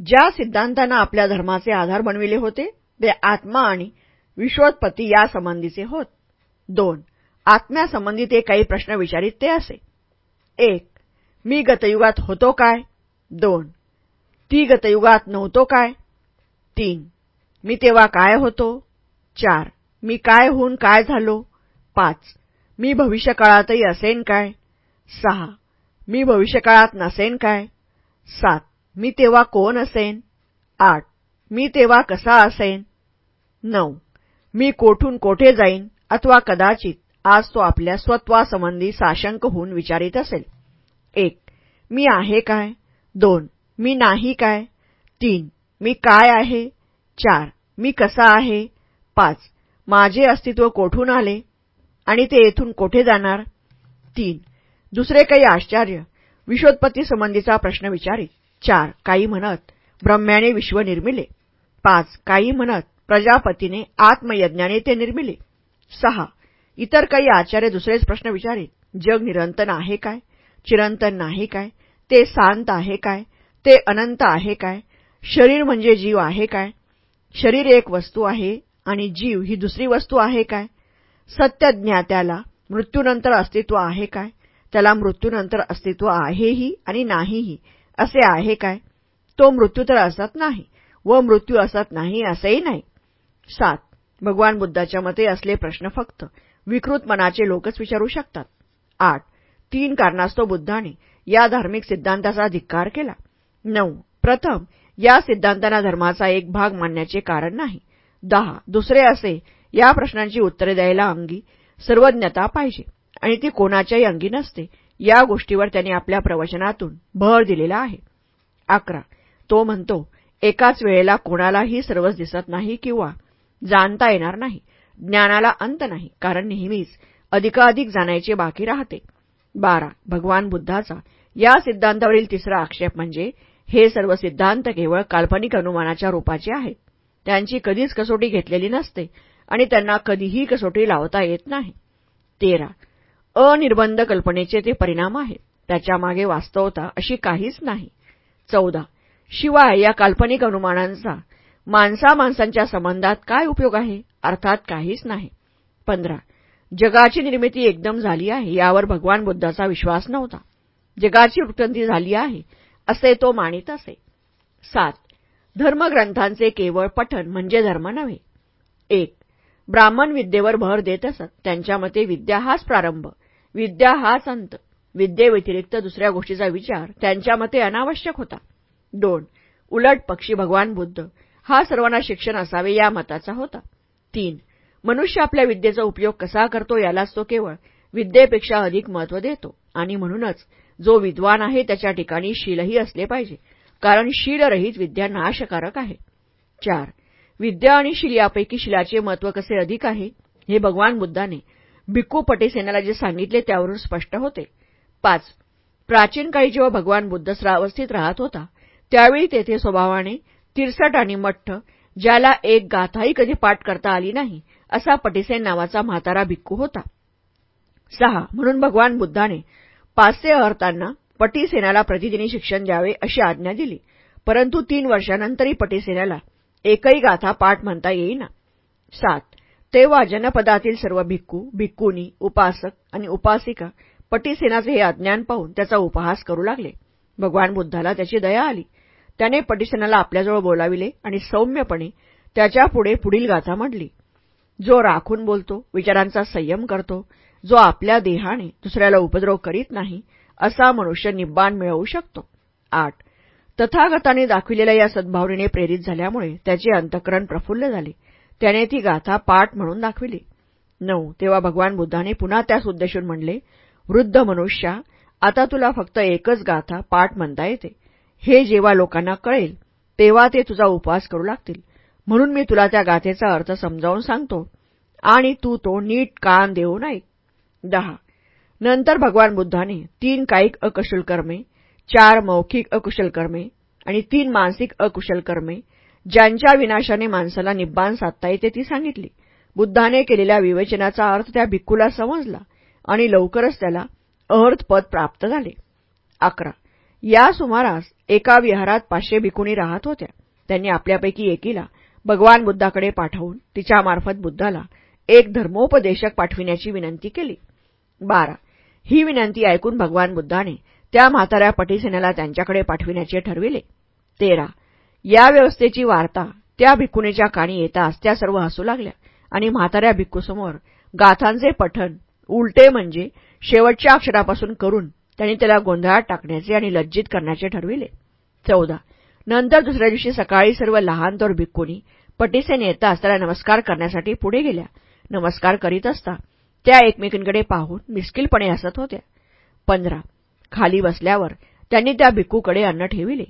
Speaker 1: ज्या सिद्धांतांना आपल्या धर्माचे आधार बनविले होते ते आत्मा आणि विश्वोत्पत्ती यासंबंधीचे होत. दोन आत्म्यासंबंधी ते काही प्रश्न विचारित ते असे. एक मी गतयुगात होतो काय? दोन ती गतयुगात नव्हतो काय? तीन मी तेव्हा काय होतो? चार मी काय होऊन काय झालो? पाच मी भविष्यकाळातही असेन काय? सहा मी भविष्यकाळात नसेन काय? सात. मी तेव्हा कोण असेन? आठ. मी तेव्हा कसा असेन? नऊ. मी कोठून कोठे जाईन? अथवा कदाचित आज तो आपल्या स्वत्वासंबंधी साशंक होऊन विचारित असेल. एक. मी आहे काय? दोन. मी नाही काय? तीन. मी काय आहे? चार. मी कसा आहे? पाच. माझे अस्तित्व कोठून आले? आणि ते येथून कोठे जाणार? तीन. दुसरे काही आश्चर्य. विश्वोत्पत्तीसंबंधीचा प्रश्न विचारित चार काही म्हणत ब्रह्म्याने विश्व निर्मिले. पाच काही म्हणत प्रजापतीने आत्मयज्ञाने ते निर्मिले. सहा इतर काही आचार्य दुसरेच प्रश्न विचारित. जग निरंतन आहे काय? चिरंतन नाही काय? ते शांत आहे काय? ते अनंत आहे काय? शरीर म्हणजे जीव आहे काय? शरीर एक वस्तू आहे आणि जीव ही दुसरी वस्तू आहे काय? सत्यज्ञात्याला मृत्यूनंतर अस्तित्व आहे काय? त्याला मृत्यूनंतर अस्तित्व आहेही आणि नाहीही असे आहे काय? तो मृत्यू तर असत नाही व मृत्यू असत नाही असेही नाही. सात. भगवान बुद्धाच्या मते असले प्रश्न फक्त विकृत मनाचे लोकच विचारू शकतात. आठ. तीन कारणास्तव बुद्धाने या धार्मिक सिद्धांताचा धिक्कार केला. नऊ. प्रथम या सिद्धांतांना धर्माचा एक भाग मानण्याचे कारण नाही. दहा. दुसरे असे या प्रश्नांची उत्तरे द्यायला अंगी सर्वज्ञता पाहिजे. आणि ती कोणाच्याही अंगी नसते. या गोष्टीवर त्यांनी आपल्या प्रवचनातून भर दिलेला आहे. अकरा. तो म्हणतो एकाच वेळेला कोणालाही सर्वच दिसत नाही किंवा जाणता येणार नाही. ज्ञानाला अंत नाही कारण नेहमीच अधिकाधिक जाण्याचे बाकी राहते. बारा. भगवान बुद्धाचा या सिद्धांतावरील तिसरा आक्षेप म्हणजे हे सर्व सिद्धांत केवळ काल्पनिक अनुमानाच्या रूपाचे आहेत. त्यांची कधीच कसोटी घेतलेली नसते आणि त्यांना कधीही कसोटी लावता येत नाही. तेरा. अनिर्बंध कल्पनेचे ते परिणाम आहेत. त्याच्यामागे वास्तवता अशी काहीच नाही. चौदा. शिवाय या काल्पनिक अनुमानांचा माणसा माणसांच्या संबंधात काय उपयोग आहे? अर्थात काहीच नाही. पंधरा. जगाची निर्मिती एकदम झाली आहे यावर भगवान बुद्धाचा विश्वास नव्हता. जगाची उत्पत्ती झाली आहे असे तो मानित असे. सात. धर्मग्रंथांचे केवळ पठन म्हणजे धर्म नव्हे. एक. ब्राह्मण विद्येवर भर देत असत त्यांच्या मते विद्या हाच प्रारंभ. विद्या हाच अंत विद्येव्यतिरिक्त दुसऱ्या गोष्टीचा विचार त्यांच्या मते अनावश्यक होता. दोन उलट पक्षी भगवान बुद्ध. हा सर्वांना शिक्षण असावे या मताचा होता. तीन मनुष्य आपल्या विद्येचा उपयोग कसा करतो यालाच तो केवळ विद्येपेक्षा अधिक महत्त्व देतो. आणि म्हणूनच जो विद्वान आहे त्याच्या ठिकाणी शीलही असले पाहिजे कारण शीलरहित विद्या नाशकारक आहे. चार विद्या आणि शील यापैकी शिलाचे महत्त्व कसे अधिक आहे? हे भगवान बुद्धाने भिक्खू पटेसेनाला जे सांगितले त्यावरून स्पष्ट होते. पाच. प्राचीन काळी जेव्हा भगवान बुद्ध श्रावस्थित राहत होता त्यावेळी तेथे स्वभावाने तिरसट आणि मठ्ठ ज्याला एक गाथाही कधी पाठ करता आली नाही असा पटिसेन नावाचा म्हातारा भिक्खू होता. सहा. म्हणून भगवान बुद्धाने पाचशे अहर्तांना पटीसेनाला प्रतिदिनी शिक्षण द्यावे अशी आज्ञा दिली. परंतु तीन वर्षानंतरही पटीसेनाला एकही गाथा पाठ म्हणता येईना. सात. तेव्हा जनपदातील सर्व भिक्खू भिक्कूनी उपासक आणि उपासिका पटीसेनाचे हे अज्ञान पाहून त्याचा उपहास करू लागले. भगवान बुद्धाला त्याची दया आली. त्याने पटीसेनाला आपल्याजवळ बोलाविले आणि सौम्यपणे त्याच्यापुढे पुढील गाथा म्हटली. जो राखून बोलतो विचारांचा संयम करतो जो आपल्या देहाने दुसऱ्याला उपद्रव करीत नाही असा मनुष्य निब्बाण मिळवू शकतो. आठ. तथागताने दाखविलेल्या या सद्भावनेने प्रेरित झाल्यामुळे त्याचे अंतकरण प्रफुल्ल झाले. त्याने ती गाथा पाठ म्हणून दाखविली. नऊ तेव्हा भगवान बुद्धाने पुन्हा त्यास उद्देशून म्हणले वृद्ध मनुष्या आता तुला फक्त एकच गाथा पाठ म्हणता येते. हे जेव्हा लोकांना कळेल तेव्हा ते तुझा उपवास करू लागतील. म्हणून मी तुला त्या गाथेचा अर्थ समजावून सांगतो. आणि तू तो नीट कान देऊ ऐक. दहा नंतर भगवान बुद्धाने तीन कायिक अकुशल कर्मे चार मौखिक अकुशल कर्मे आणि तीन मानसिक अकुशल कर्मे ज्यांच्या विनाशाने माणसाला निब्बान साधता येते ती सांगितली. बुद्धाने केलेल्या विवेचनाचा अर्थ त्या भिक्खूला समजला आणि लवकरच त्याला पद प्राप्त झाले. अकरा. या सुमारास एका विहारात पाचशे भिकुणी राहत होत्या. त्यांनी आपल्यापैकी एकीला भगवान बुद्धाकडे पाठवून तिच्यामार्फत बुद्धाला एक धर्मोपदेशक पाठविण्याची विनंती केली. बारा. ही विनंती ऐकून भगवान बुद्धाने त्या म्हाताऱ्या पटीसेनेला त्यांच्याकडे पाठविण्याचे ठरविले. तेरा. या व्यवस्थेची वार्ता त्या भिक्कुणीच्या काणी येताच त्या सर्व हसू लागल्या. आणि म्हाताऱ्या भिक्खूसमोर गाथांचे पठण उलटे म्हणजे शेवटच्या अक्षरापासून करून त्यांनी त्याला गोंधळात टाकण्याचे आणि लज्जित करण्याचे ठरविले. चौदा. नंतर दुसऱ्या दिवशी सकाळी सर्व लहान तोर भिक्कुनी पटीसेन येताच त्याला नमस्कार करण्यासाठी पुढे गेल्या. नमस्कार करीत असता त्या एकमेकींकडे पाहून मिस्किलपणे हसत होत्या. पंधरा. खाली बसल्यावर त्यांनी त्या भिक्खूकडे अन्न ठेविले.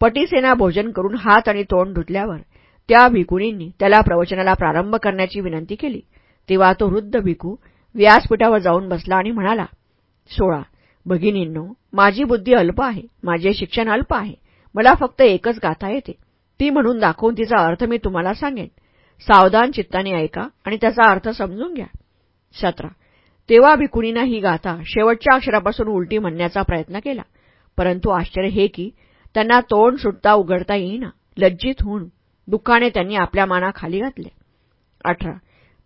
Speaker 1: पटीसेना भोजन करून हात आणि तोंड धुतल्यावर त्या भिकुणींनी त्याला प्रवचनाला प्रारंभ करण्याची विनंती केली. तेव्हा तो वृद्ध भिकू व्यासपीठावर जाऊन बसला आणि म्हणाला सोळा भगिनींनो माझी बुद्धी अल्प आहे माझे शिक्षण अल्प आहे मला फक्त एकच गाथा येते. ती म्हणून दाखवून तिचा अर्थ मी तुम्हाला सांगेन. सावधान चित्ताने ऐका आणि त्याचा अर्थ समजून घ्या. सतरा तेव्हा भिकुणीनं ही गाथा शेवटच्या अक्षरापासून उलटी म्हणण्याचा प्रयत्न केला. परंतु आश्चर्य हे की त्यांना तोंड सुटता उघडता येईना. लज्जित होऊन दुःखाने त्यांनी आपल्या माना खाली घातले अठरा.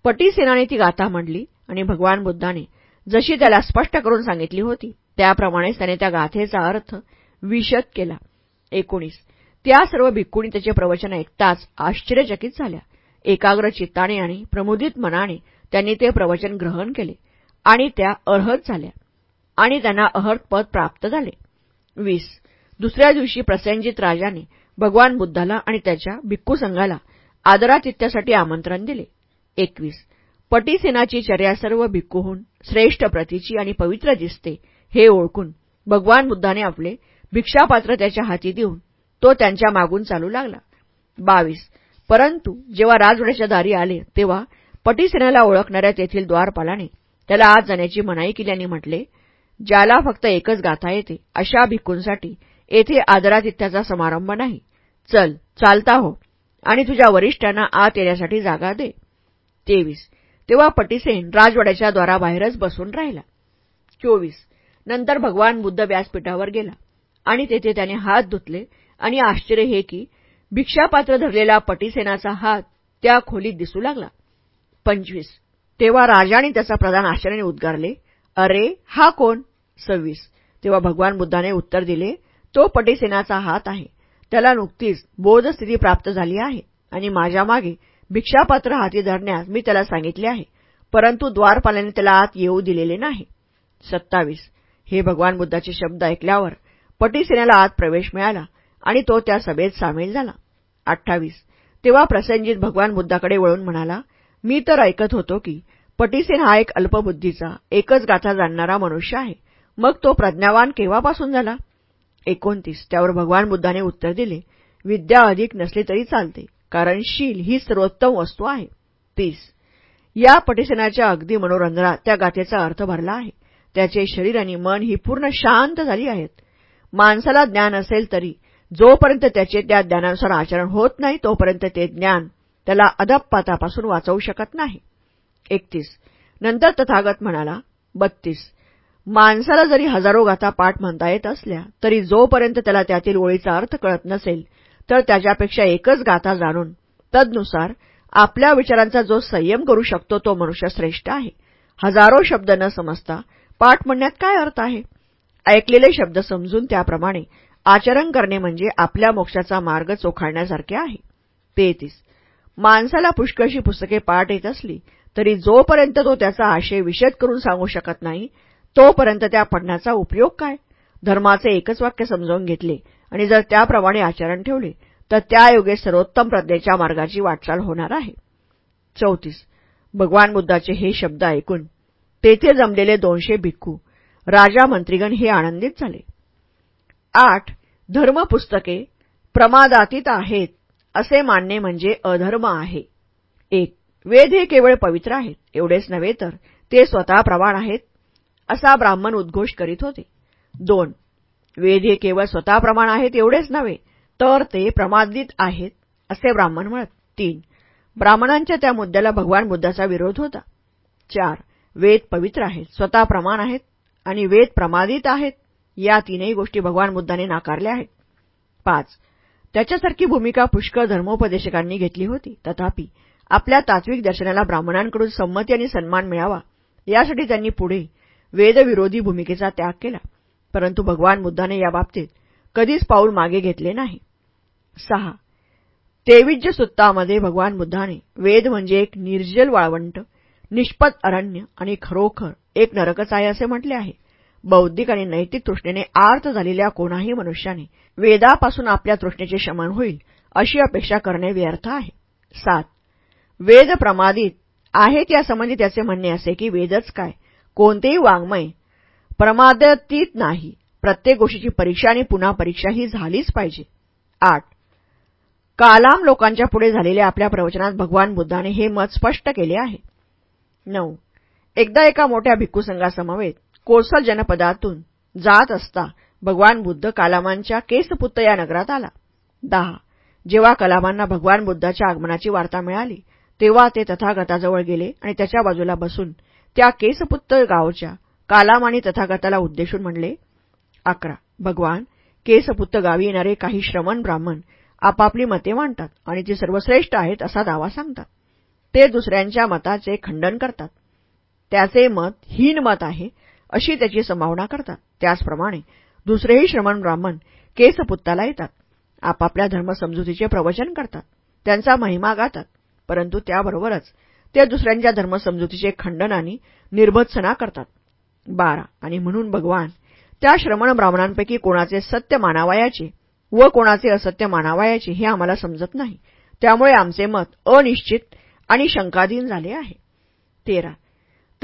Speaker 1: पटीसेनाने ती गाथा म्हणली आणि भगवान बुद्धाने जशी त्याला स्पष्ट करून सांगितली होती त्याप्रमाणेच त्याने त्या गाथेचा अर्थ विशद केला. एकोणीस. त्या सर्व भिक्कुणी त्याचे प्रवचन ऐकताच आश्चर्यचकित झाल्या. एकाग्र चित्ताने आणि प्रमुदित मनाने त्यांनी ते प्रवचन ग्रहण केले आणि त्या अर्हत झाल्या आणि त्यांना अहर्त पद प्राप्त झाले. वीस. दुसऱ्या दिवशी प्रसेनजित राजाने भगवान बुद्धाला आणि त्याच्या भिक्खू संघाला आदरातिथ्यासाठी आमंत्रण दिले. एकवीस. पटीसेनाची चर्या सर्व भिक्खूहून श्रेष्ठ प्रतीची आणि पवित्र दिसते हे ओळखून भगवान बुद्धाने आपले भिक्षापात्र त्याच्या हाती देऊन तो त्यांच्या मागून चालू लागला. बावीस. परंतु जेव्हा राजवड्याच्या दारी आले तेव्हा पटीसेनाला ओळखणाऱ्या तेथील द्वारपालाने त्याला आज जाण्याची मनाई केल्याने म्हटले ज्याला फक्त एकच गाथा येते अशा भिक्खूंसाठी येथे आदरातिथ्याचा समारंभ नाही. चल चालता हो आणि तुझ्या वरिष्ठांना आत येण्यासाठी जागा दे. तेवीस. तेव्हा पटीसेन राजवाड्याच्या द्वाराबाहेरच बसून राहिला. चोवीस. नंतर भगवान बुद्ध व्यासपीठावर गेला आणि तेथे त्याने हात धुतले आणि आश्चर्य हे की भिक्षापात्र धरलेला पटीसेनाचा हात त्या खोलीत दिसू लागला. पंचवीस. तेव्हा राजाने त्याचा प्रधान आश्चर्याने उद्गारले अरे हा कोण? सव्वीस. तेव्हा भगवान बुद्धाने उत्तर दिले तो पटिसेनाचा हात आहे. त्याला नुकतीच बोधस्थिती प्राप्त झाली आहे आणि माझ्या मागे भिक्षापात्र हाती धरण्यास मी त्याला सांगितले आहे. परंतु द्वारपालाने त्याला आत येऊ दिलेले नाही. सत्तावीस. हे भगवान बुद्धाचे शब्द ऐकल्यावर पटीसेनाला आत प्रवेश मिळाला आणि तो त्या सभेत सामील झाला. अठ्ठावीस. तेव्हा प्रसंजित भगवान बुद्धाकडे वळून म्हणाला मी तर ऐकत होतो की पटीसेन हा एक अल्पबुद्धीचा एकच गाथा जाणणारा मनुष्य आहे. मग तो प्रज्ञावान केव्हापासून झाला? एकोणतीस. त्यावर भगवान बुद्धाने उत्तर दिले विद्या अधिक नसली तरी चालते कारण शील ही सर्वोत्तम वस्तू आहे. तीस. या पटिसेनाच्या अगदी मनोरंजनात त्या गाथेचा अर्थ भरला आहे. त्याचे शरीर आणि मन ही पूर्ण शांत झाली आहेत. माणसाला ज्ञान असेल तरी जोपर्यंत त्याचे त्या ज्ञानानुसार आचरण होत नाही तोपर्यंत ते ज्ञान त्याला अदपपातापासून वाचवू शकत नाही. एकतीस. नंतर तथागत म्हणाला बत्तीस. माणसाला जरी हजारो गाथा पाठ म्हणता येत असल्या तरी जोपर्यंत त्याला त्यातील ओळीचा अर्थ कळत नसेल तर त्याच्यापेक्षा एकच गाथा जाणून तदनुसार आपल्या विचारांचा जो संयम करू शकतो तो मनुष्य श्रेष्ठ आहे. हजारो शब्द न समजता पाठ म्हणण्यात काय अर्थ आहे? ऐकलेले शब्द समजून त्याप्रमाणे आचरण करणे म्हणजे आपल्या मोक्षाचा मार्ग चोखाळण्यासारखे आहे. तेहतीस. माणसाला पुष्कळशी पुस्तके पाठ येत असली तरी जोपर्यंत तो त्याचा आशय विशद करून सांगू शकत नाही तोपर्यंत त्या पडण्याचा उपयोग काय? धर्माचे एकच वाक्य समजावून घेतले आणि जर त्याप्रमाणे आचरण ठेवले तर त्या योगे सर्वोत्तम प्रज्ञेच्या मार्गाची वाटचाल होणार आहे. चौतीस. भगवान बुद्धाचे हे शब्द ऐकून तेथे जमलेले दोनशे भिक्खू राजा मंत्रीगण हे आनंदित झाले. आठ. धर्मपुस्तके प्रमादातीत आहेत असे मानणे म्हणजे अधर्म आहे. एक. वेद हे केवळ पवित्र आहेत एवढेच नव्हे तर ते स्वतः प्रमाण आहेत. असा ब्राह्मण उद्घोष करीत होते. दोन वेद हे केवळ स्वतः प्रमाण आहेत एवढेच नव्हे तर ते प्रमादित आहेत असे ब्राह्मण म्हणत. तीन ब्राह्मणांच्या त्या मुद्द्याला भगवान बुद्धाचा विरोध होता. चार वेद पवित्र आहेत स्वतः प्रमाण आहेत आणि वेद प्रमादित आहेत या तीनही गोष्टी भगवान बुद्धाने नाकारल्या आहेत. पाच त्याच्यासारखी भूमिका पुष्कळ धर्मोपदेशकांनी घेतली होती. तथापि आपल्या तात्विक दर्शनाला ब्राह्मणांकडून संमती आणि सन्मान मिळावा यासाठी त्यांनी पुढे वेदविरोधी भूमिकेचा त्याग केला. परंतु भगवान बुद्धाने याबाबतीत कधीच पाऊल मागे घेतले नाही. सहा. तेविज्य सुत्तामध्ये भगवान बुद्धाने वेद म्हणजे एक निर्जल वाळवंट निष्पत अरण्य आणि खरोखर एक नरकच आहे असे म्हटले आहे. बौद्धिक आणि नैतिक तृष्णेने आर्त झालेल्या कोणाही मनुष्याने वेदापासून आपल्या तृष्णेचे शमन होईल अशी अपेक्षा करणे व्यर्थ आहे. सात. वेद प्रमादित आहेत यासंबंधी त्याचे म्हणणे असे की वेदच काय? कोणतेही वाङ्मय प्रमादतीत नाही. प्रत्येक गोष्टीची परीक्षा आणि पुन्हा परीक्षा ही झालीच पाहिजे. आठ. कालाम लोकांच्या पुढे झालेल्या आपल्या प्रवचनात भगवान बुद्धाने हे मत स्पष्ट केले आहे. नऊ. एकदा एका मोठ्या भिक्खू संघासमवेत कोसल जनपदातून जात असता भगवान बुद्ध कालामांच्या केसपुत्त या नगरात आला. दहा. जेव्हा कलामांना भगवान बुद्धाच्या आगमनाची वार्ता मिळाली तेव्हा ते तथागताजवळ गेले आणि त्याच्या बाजूला बसून त्या केसपुत्त गावच्या कालाम आणि तथागताला उद्देशून म्हणले अकरा भगवान केसपुत्त गावी येणारे काही श्रमण ब्राह्मण आपापली मते मांडतात आणि ती सर्वश्रेष्ठ आहेत असा दावा सांगतात. ते दुसऱ्यांच्या मताचे खंडन करतात. त्याचे मत हीन मत आहे अशी त्याची संभावना करतात. त्याचप्रमाणे दुसरेही श्रमण ब्राह्मण केसपुत्ताला येतात. आपापल्या धर्मसमजुतीचे प्रवचन करतात. त्यांचा महिमा गातात. परंतु त्याबरोबरच ते दुसऱ्यांच्या धर्मसमजुतीचे खंडन आणि निर्भत्सना करतात. बारा. आणि म्हणून भगवान त्या श्रमण ब्राह्मणांपैकी कोणाचे सत्य मानावायाचे व कोणाचे असत्य मानावायाचे हे आम्हाला समजत नाही. त्यामुळे आमचे मत अनिश्चित आणि शंकाधीन झाले आहे. तेरा.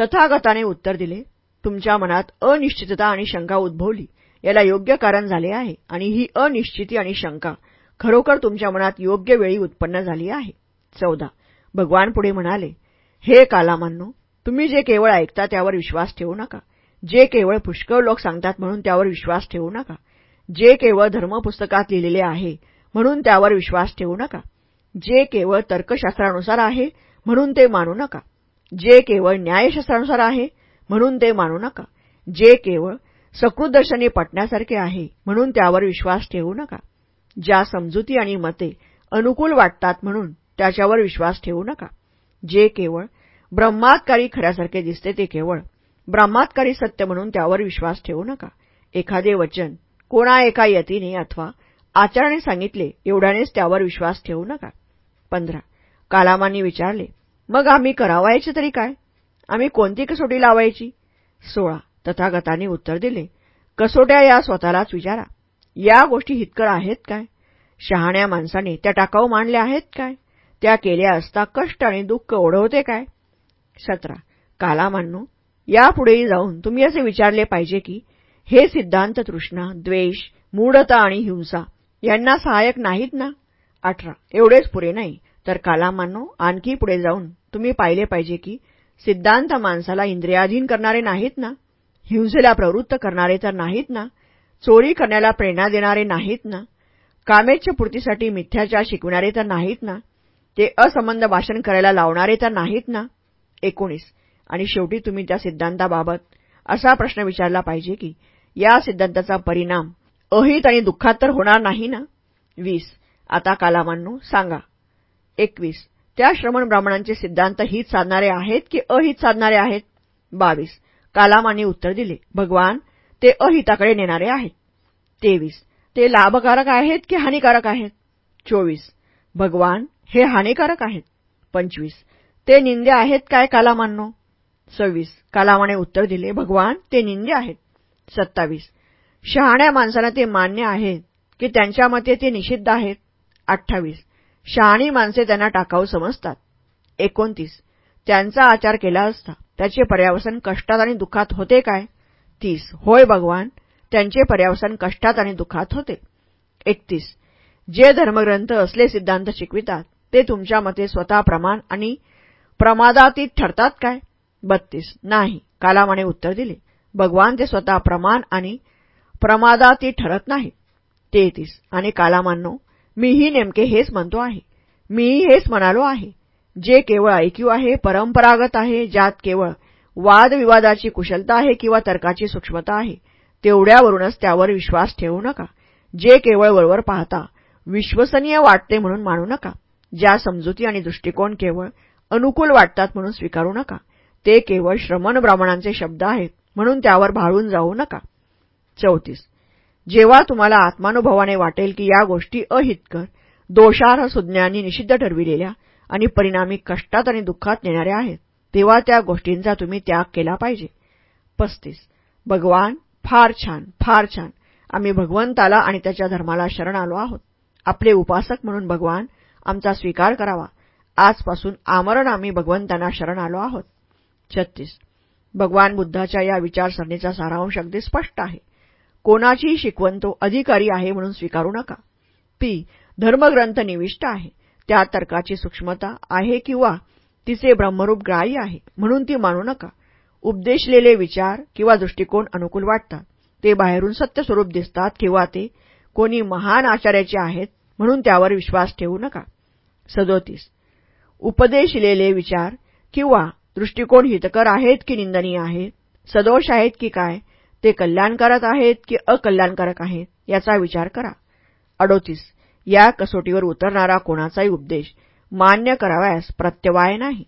Speaker 1: तथागताने उत्तर दिले तुमच्या मनात अनिश्चितता आणि शंका उद्भवली याला योग्य कारण झाले आहे आणि ही अनिश्चिती आणि शंका खरोखर तुमच्या मनात योग्य वेळी उत्पन्न झाली आहे. चौदा. भगवान पुढे म्हणाले हे कालामांनो तुम्ही जे केवळ ऐकता त्यावर विश्वास ठेवू नका. जे केवळ पुष्कळ लोक सांगतात म्हणून त्यावर विश्वास ठेवू नका. जे केवळ धर्मपुस्तकात लिहिलेले आहे म्हणून त्यावर विश्वास ठेवू नका. जे केवळ तर्कशास्त्रानुसार आहे म्हणून ते मानू नका. जे केवळ न्यायशास्त्रानुसार आहे म्हणून ते मानू नका. जे केवळ सकृतदर्शनी पटण्यासारखे आहे म्हणून त्यावर विश्वास ठेवू नका. ज्या समजुती आणि मते अनुकूल वाटतात म्हणून त्याच्यावर विश्वास ठेवू नका. जे केवळ ब्रह्मात्कारी खऱ्यासारखे दिसते ते केवळ ब्रह्मात्कारी सत्य म्हणून त्यावर विश्वास ठेवू नका. एखादे वचन कोणा एका यतीने अथवा आचाराने सांगितले एवढ्यानेच त्यावर विश्वास ठेवू नका. पंधरा. कालामांनी विचारले मग आम्ही करावायचे तरी काय? आम्ही कोणती कसोटी लावायची? सोळा. तथागतांनी उत्तर दिले कसोट्या या स्वतःलाच विचारा. या गोष्टी हितकर आहेत काय? शहाण्या माणसाने त्या टाकाऊ मांडल्या आहेत काय? त्या केल्या असता कष्ट आणि दुःख ओढवते काय? सतरा. कालामांनो यापुढेही जाऊन तुम्ही असे विचारले पाहिजे की हे सिद्धांत तृष्णा द्वेष मूढता आणि हिंसा यांना सहाय्यक नाहीत ना? अठरा. एवढेच पुरे नाही. तर कालामांनो आणखी पुढे जाऊन तुम्ही पाहिले पाहिजे की सिद्धांत माणसाला इंद्रियाधीन करणारे नाहीत ना? हिंसेला प्रवृत्त करणारे तर नाहीत ना? चोरी करण्याला प्रेरणा देणारे नाहीत ना? कामेच्छपूर्तीसाठी मिथ्याचार शिकविणारे तर नाहीत ना? ते असंबंध भाषण करायला लावणारे तर नाहीत ना? एकोणीस. आणि शेवटी तुम्ही त्या सिद्धांताबाबत असा प्रश्न विचारला पाहिजे की या सिद्धांताचा परिणाम अहित आणि दुःखात तर होणार नाही ना? वीस. आता कालामांनो सांगा. एकवीस. त्या श्रमण ब्राह्मणांचे सिद्धांत हित साधणारे आहेत की अहित साधणारे आहेत? बावीस. कालामांनी उत्तर दिले. भगवान ते अहिताकडे नेणारे आहेत. तेवीस. ते लाभकारक आहेत की हानिकारक आहेत? चोवीस. भगवान हे हानिकारक आहेत. पंचवीस. ते निंदे आहेत काय कालामांनो सव्वीस. कालामाने उत्तर दिले भगवान ते निंदे आहेत. सत्तावीस. शहाण्या माणसाला ते मान्य आहे की त्यांच्या मते ते निषिद्ध आहेत? अठ्ठावीस. शहाणी माणसे त्यांना टाकाऊ समजतात. एकोणतीस. त्यांचा आचार केला असता त्याचे पर्यावसन कष्टात आणि दुःखात होते काय? तीस. होय भगवान त्यांचे पर्यावसन कष्टात आणि दुःखात होते. एकतीस. जे धर्मग्रंथ असले सिद्धांत शिकवितात ते तुमच्या मते स्वतः प्रमाण आणि प्रमादातीत ठरतात काय? बत्तीस. नाही. कालामाने उत्तर दिले. भगवान ते स्वतः प्रमाण आणि प्रमादातीत ठरत नाही. तेहतीस. आणि कालामांनो मीही नेमके हेच म्हणतो आहे. मीही हेच म्हणालो आहे. जे केवळ ऐक्यू आहे परंपरागत आहे ज्यात केवळ वादविवादाची कुशलता आहे किंवा तर्काची सूक्ष्मता आहे तेवढ्यावरूनच त्यावर विश्वास ठेवू नका. जे केवळ वरवर पाहता विश्वसनीय वाटते म्हणून मानू नका. ज्या समजुती आणि दृष्टिकोन केवळ अनुकूल वाटतात म्हणून स्वीकारू नका. ते केवळ श्रमण ब्राह्मणांचे शब्द आहेत म्हणून त्यावर भाळून जाऊ नका. चौतीस. जेव्हा तुम्हाला आत्मानुभवाने वाटेल की या गोष्टी अहितकर दोषार्ह सुज्ञांनी निषिद्ध ठरविलेल्या आणि परिणामी कष्टात आणि दुःखात नेणाऱ्या आहेत तेव्हा त्या गोष्टींचा तुम्ही त्याग केला पाहिजे. पस्तीस. भगवान फार छान फार छान. आम्ही भगवंताला आणि त्याच्या धर्माला शरण आलो आहोत. आपले उपासक म्हणून भगवान आमचा स्वीकार करावा. आजपासून आमरण आम्ही भगवंतांना शरण आलो आहोत. छत्तीस. भगवान बुद्धाच्या या विचारसरणीचा सारांश अगदी स्पष्ट आहे. कोणाचीही शिकवण तो अधिकारी आहे म्हणून स्वीकारू नका. पी. धर्मग्रंथ निविष्ट आहे. त्या तर्काची सूक्ष्मता आहे किंवा तिचे ब्रह्मरूप ग्राह्य आहे म्हणून ती मानू नका. उपदेशलेले विचार किंवा दृष्टिकोन अनुकूल वाटतात. ते बाहेरून सत्यस्वरूप दिसतात किंवा ते कोणी महान आचार्याचे आहेत म्हणून त्यावर विश्वास ठेवू नका. सदोतीस. उपदेशिलेले विचार किंवा दृष्टिकोन हितकर आहेत की निंदनीय आहेत? सदोष आहेत की काय? ते कल्याणकारक आहेत की अकल्याणकारक आहेत? याचा विचार करा. अडोतीस. या कसोटीवर उतरणारा कोणाचाही उपदेश मान्य करावयास प्रत्यवाय नाही.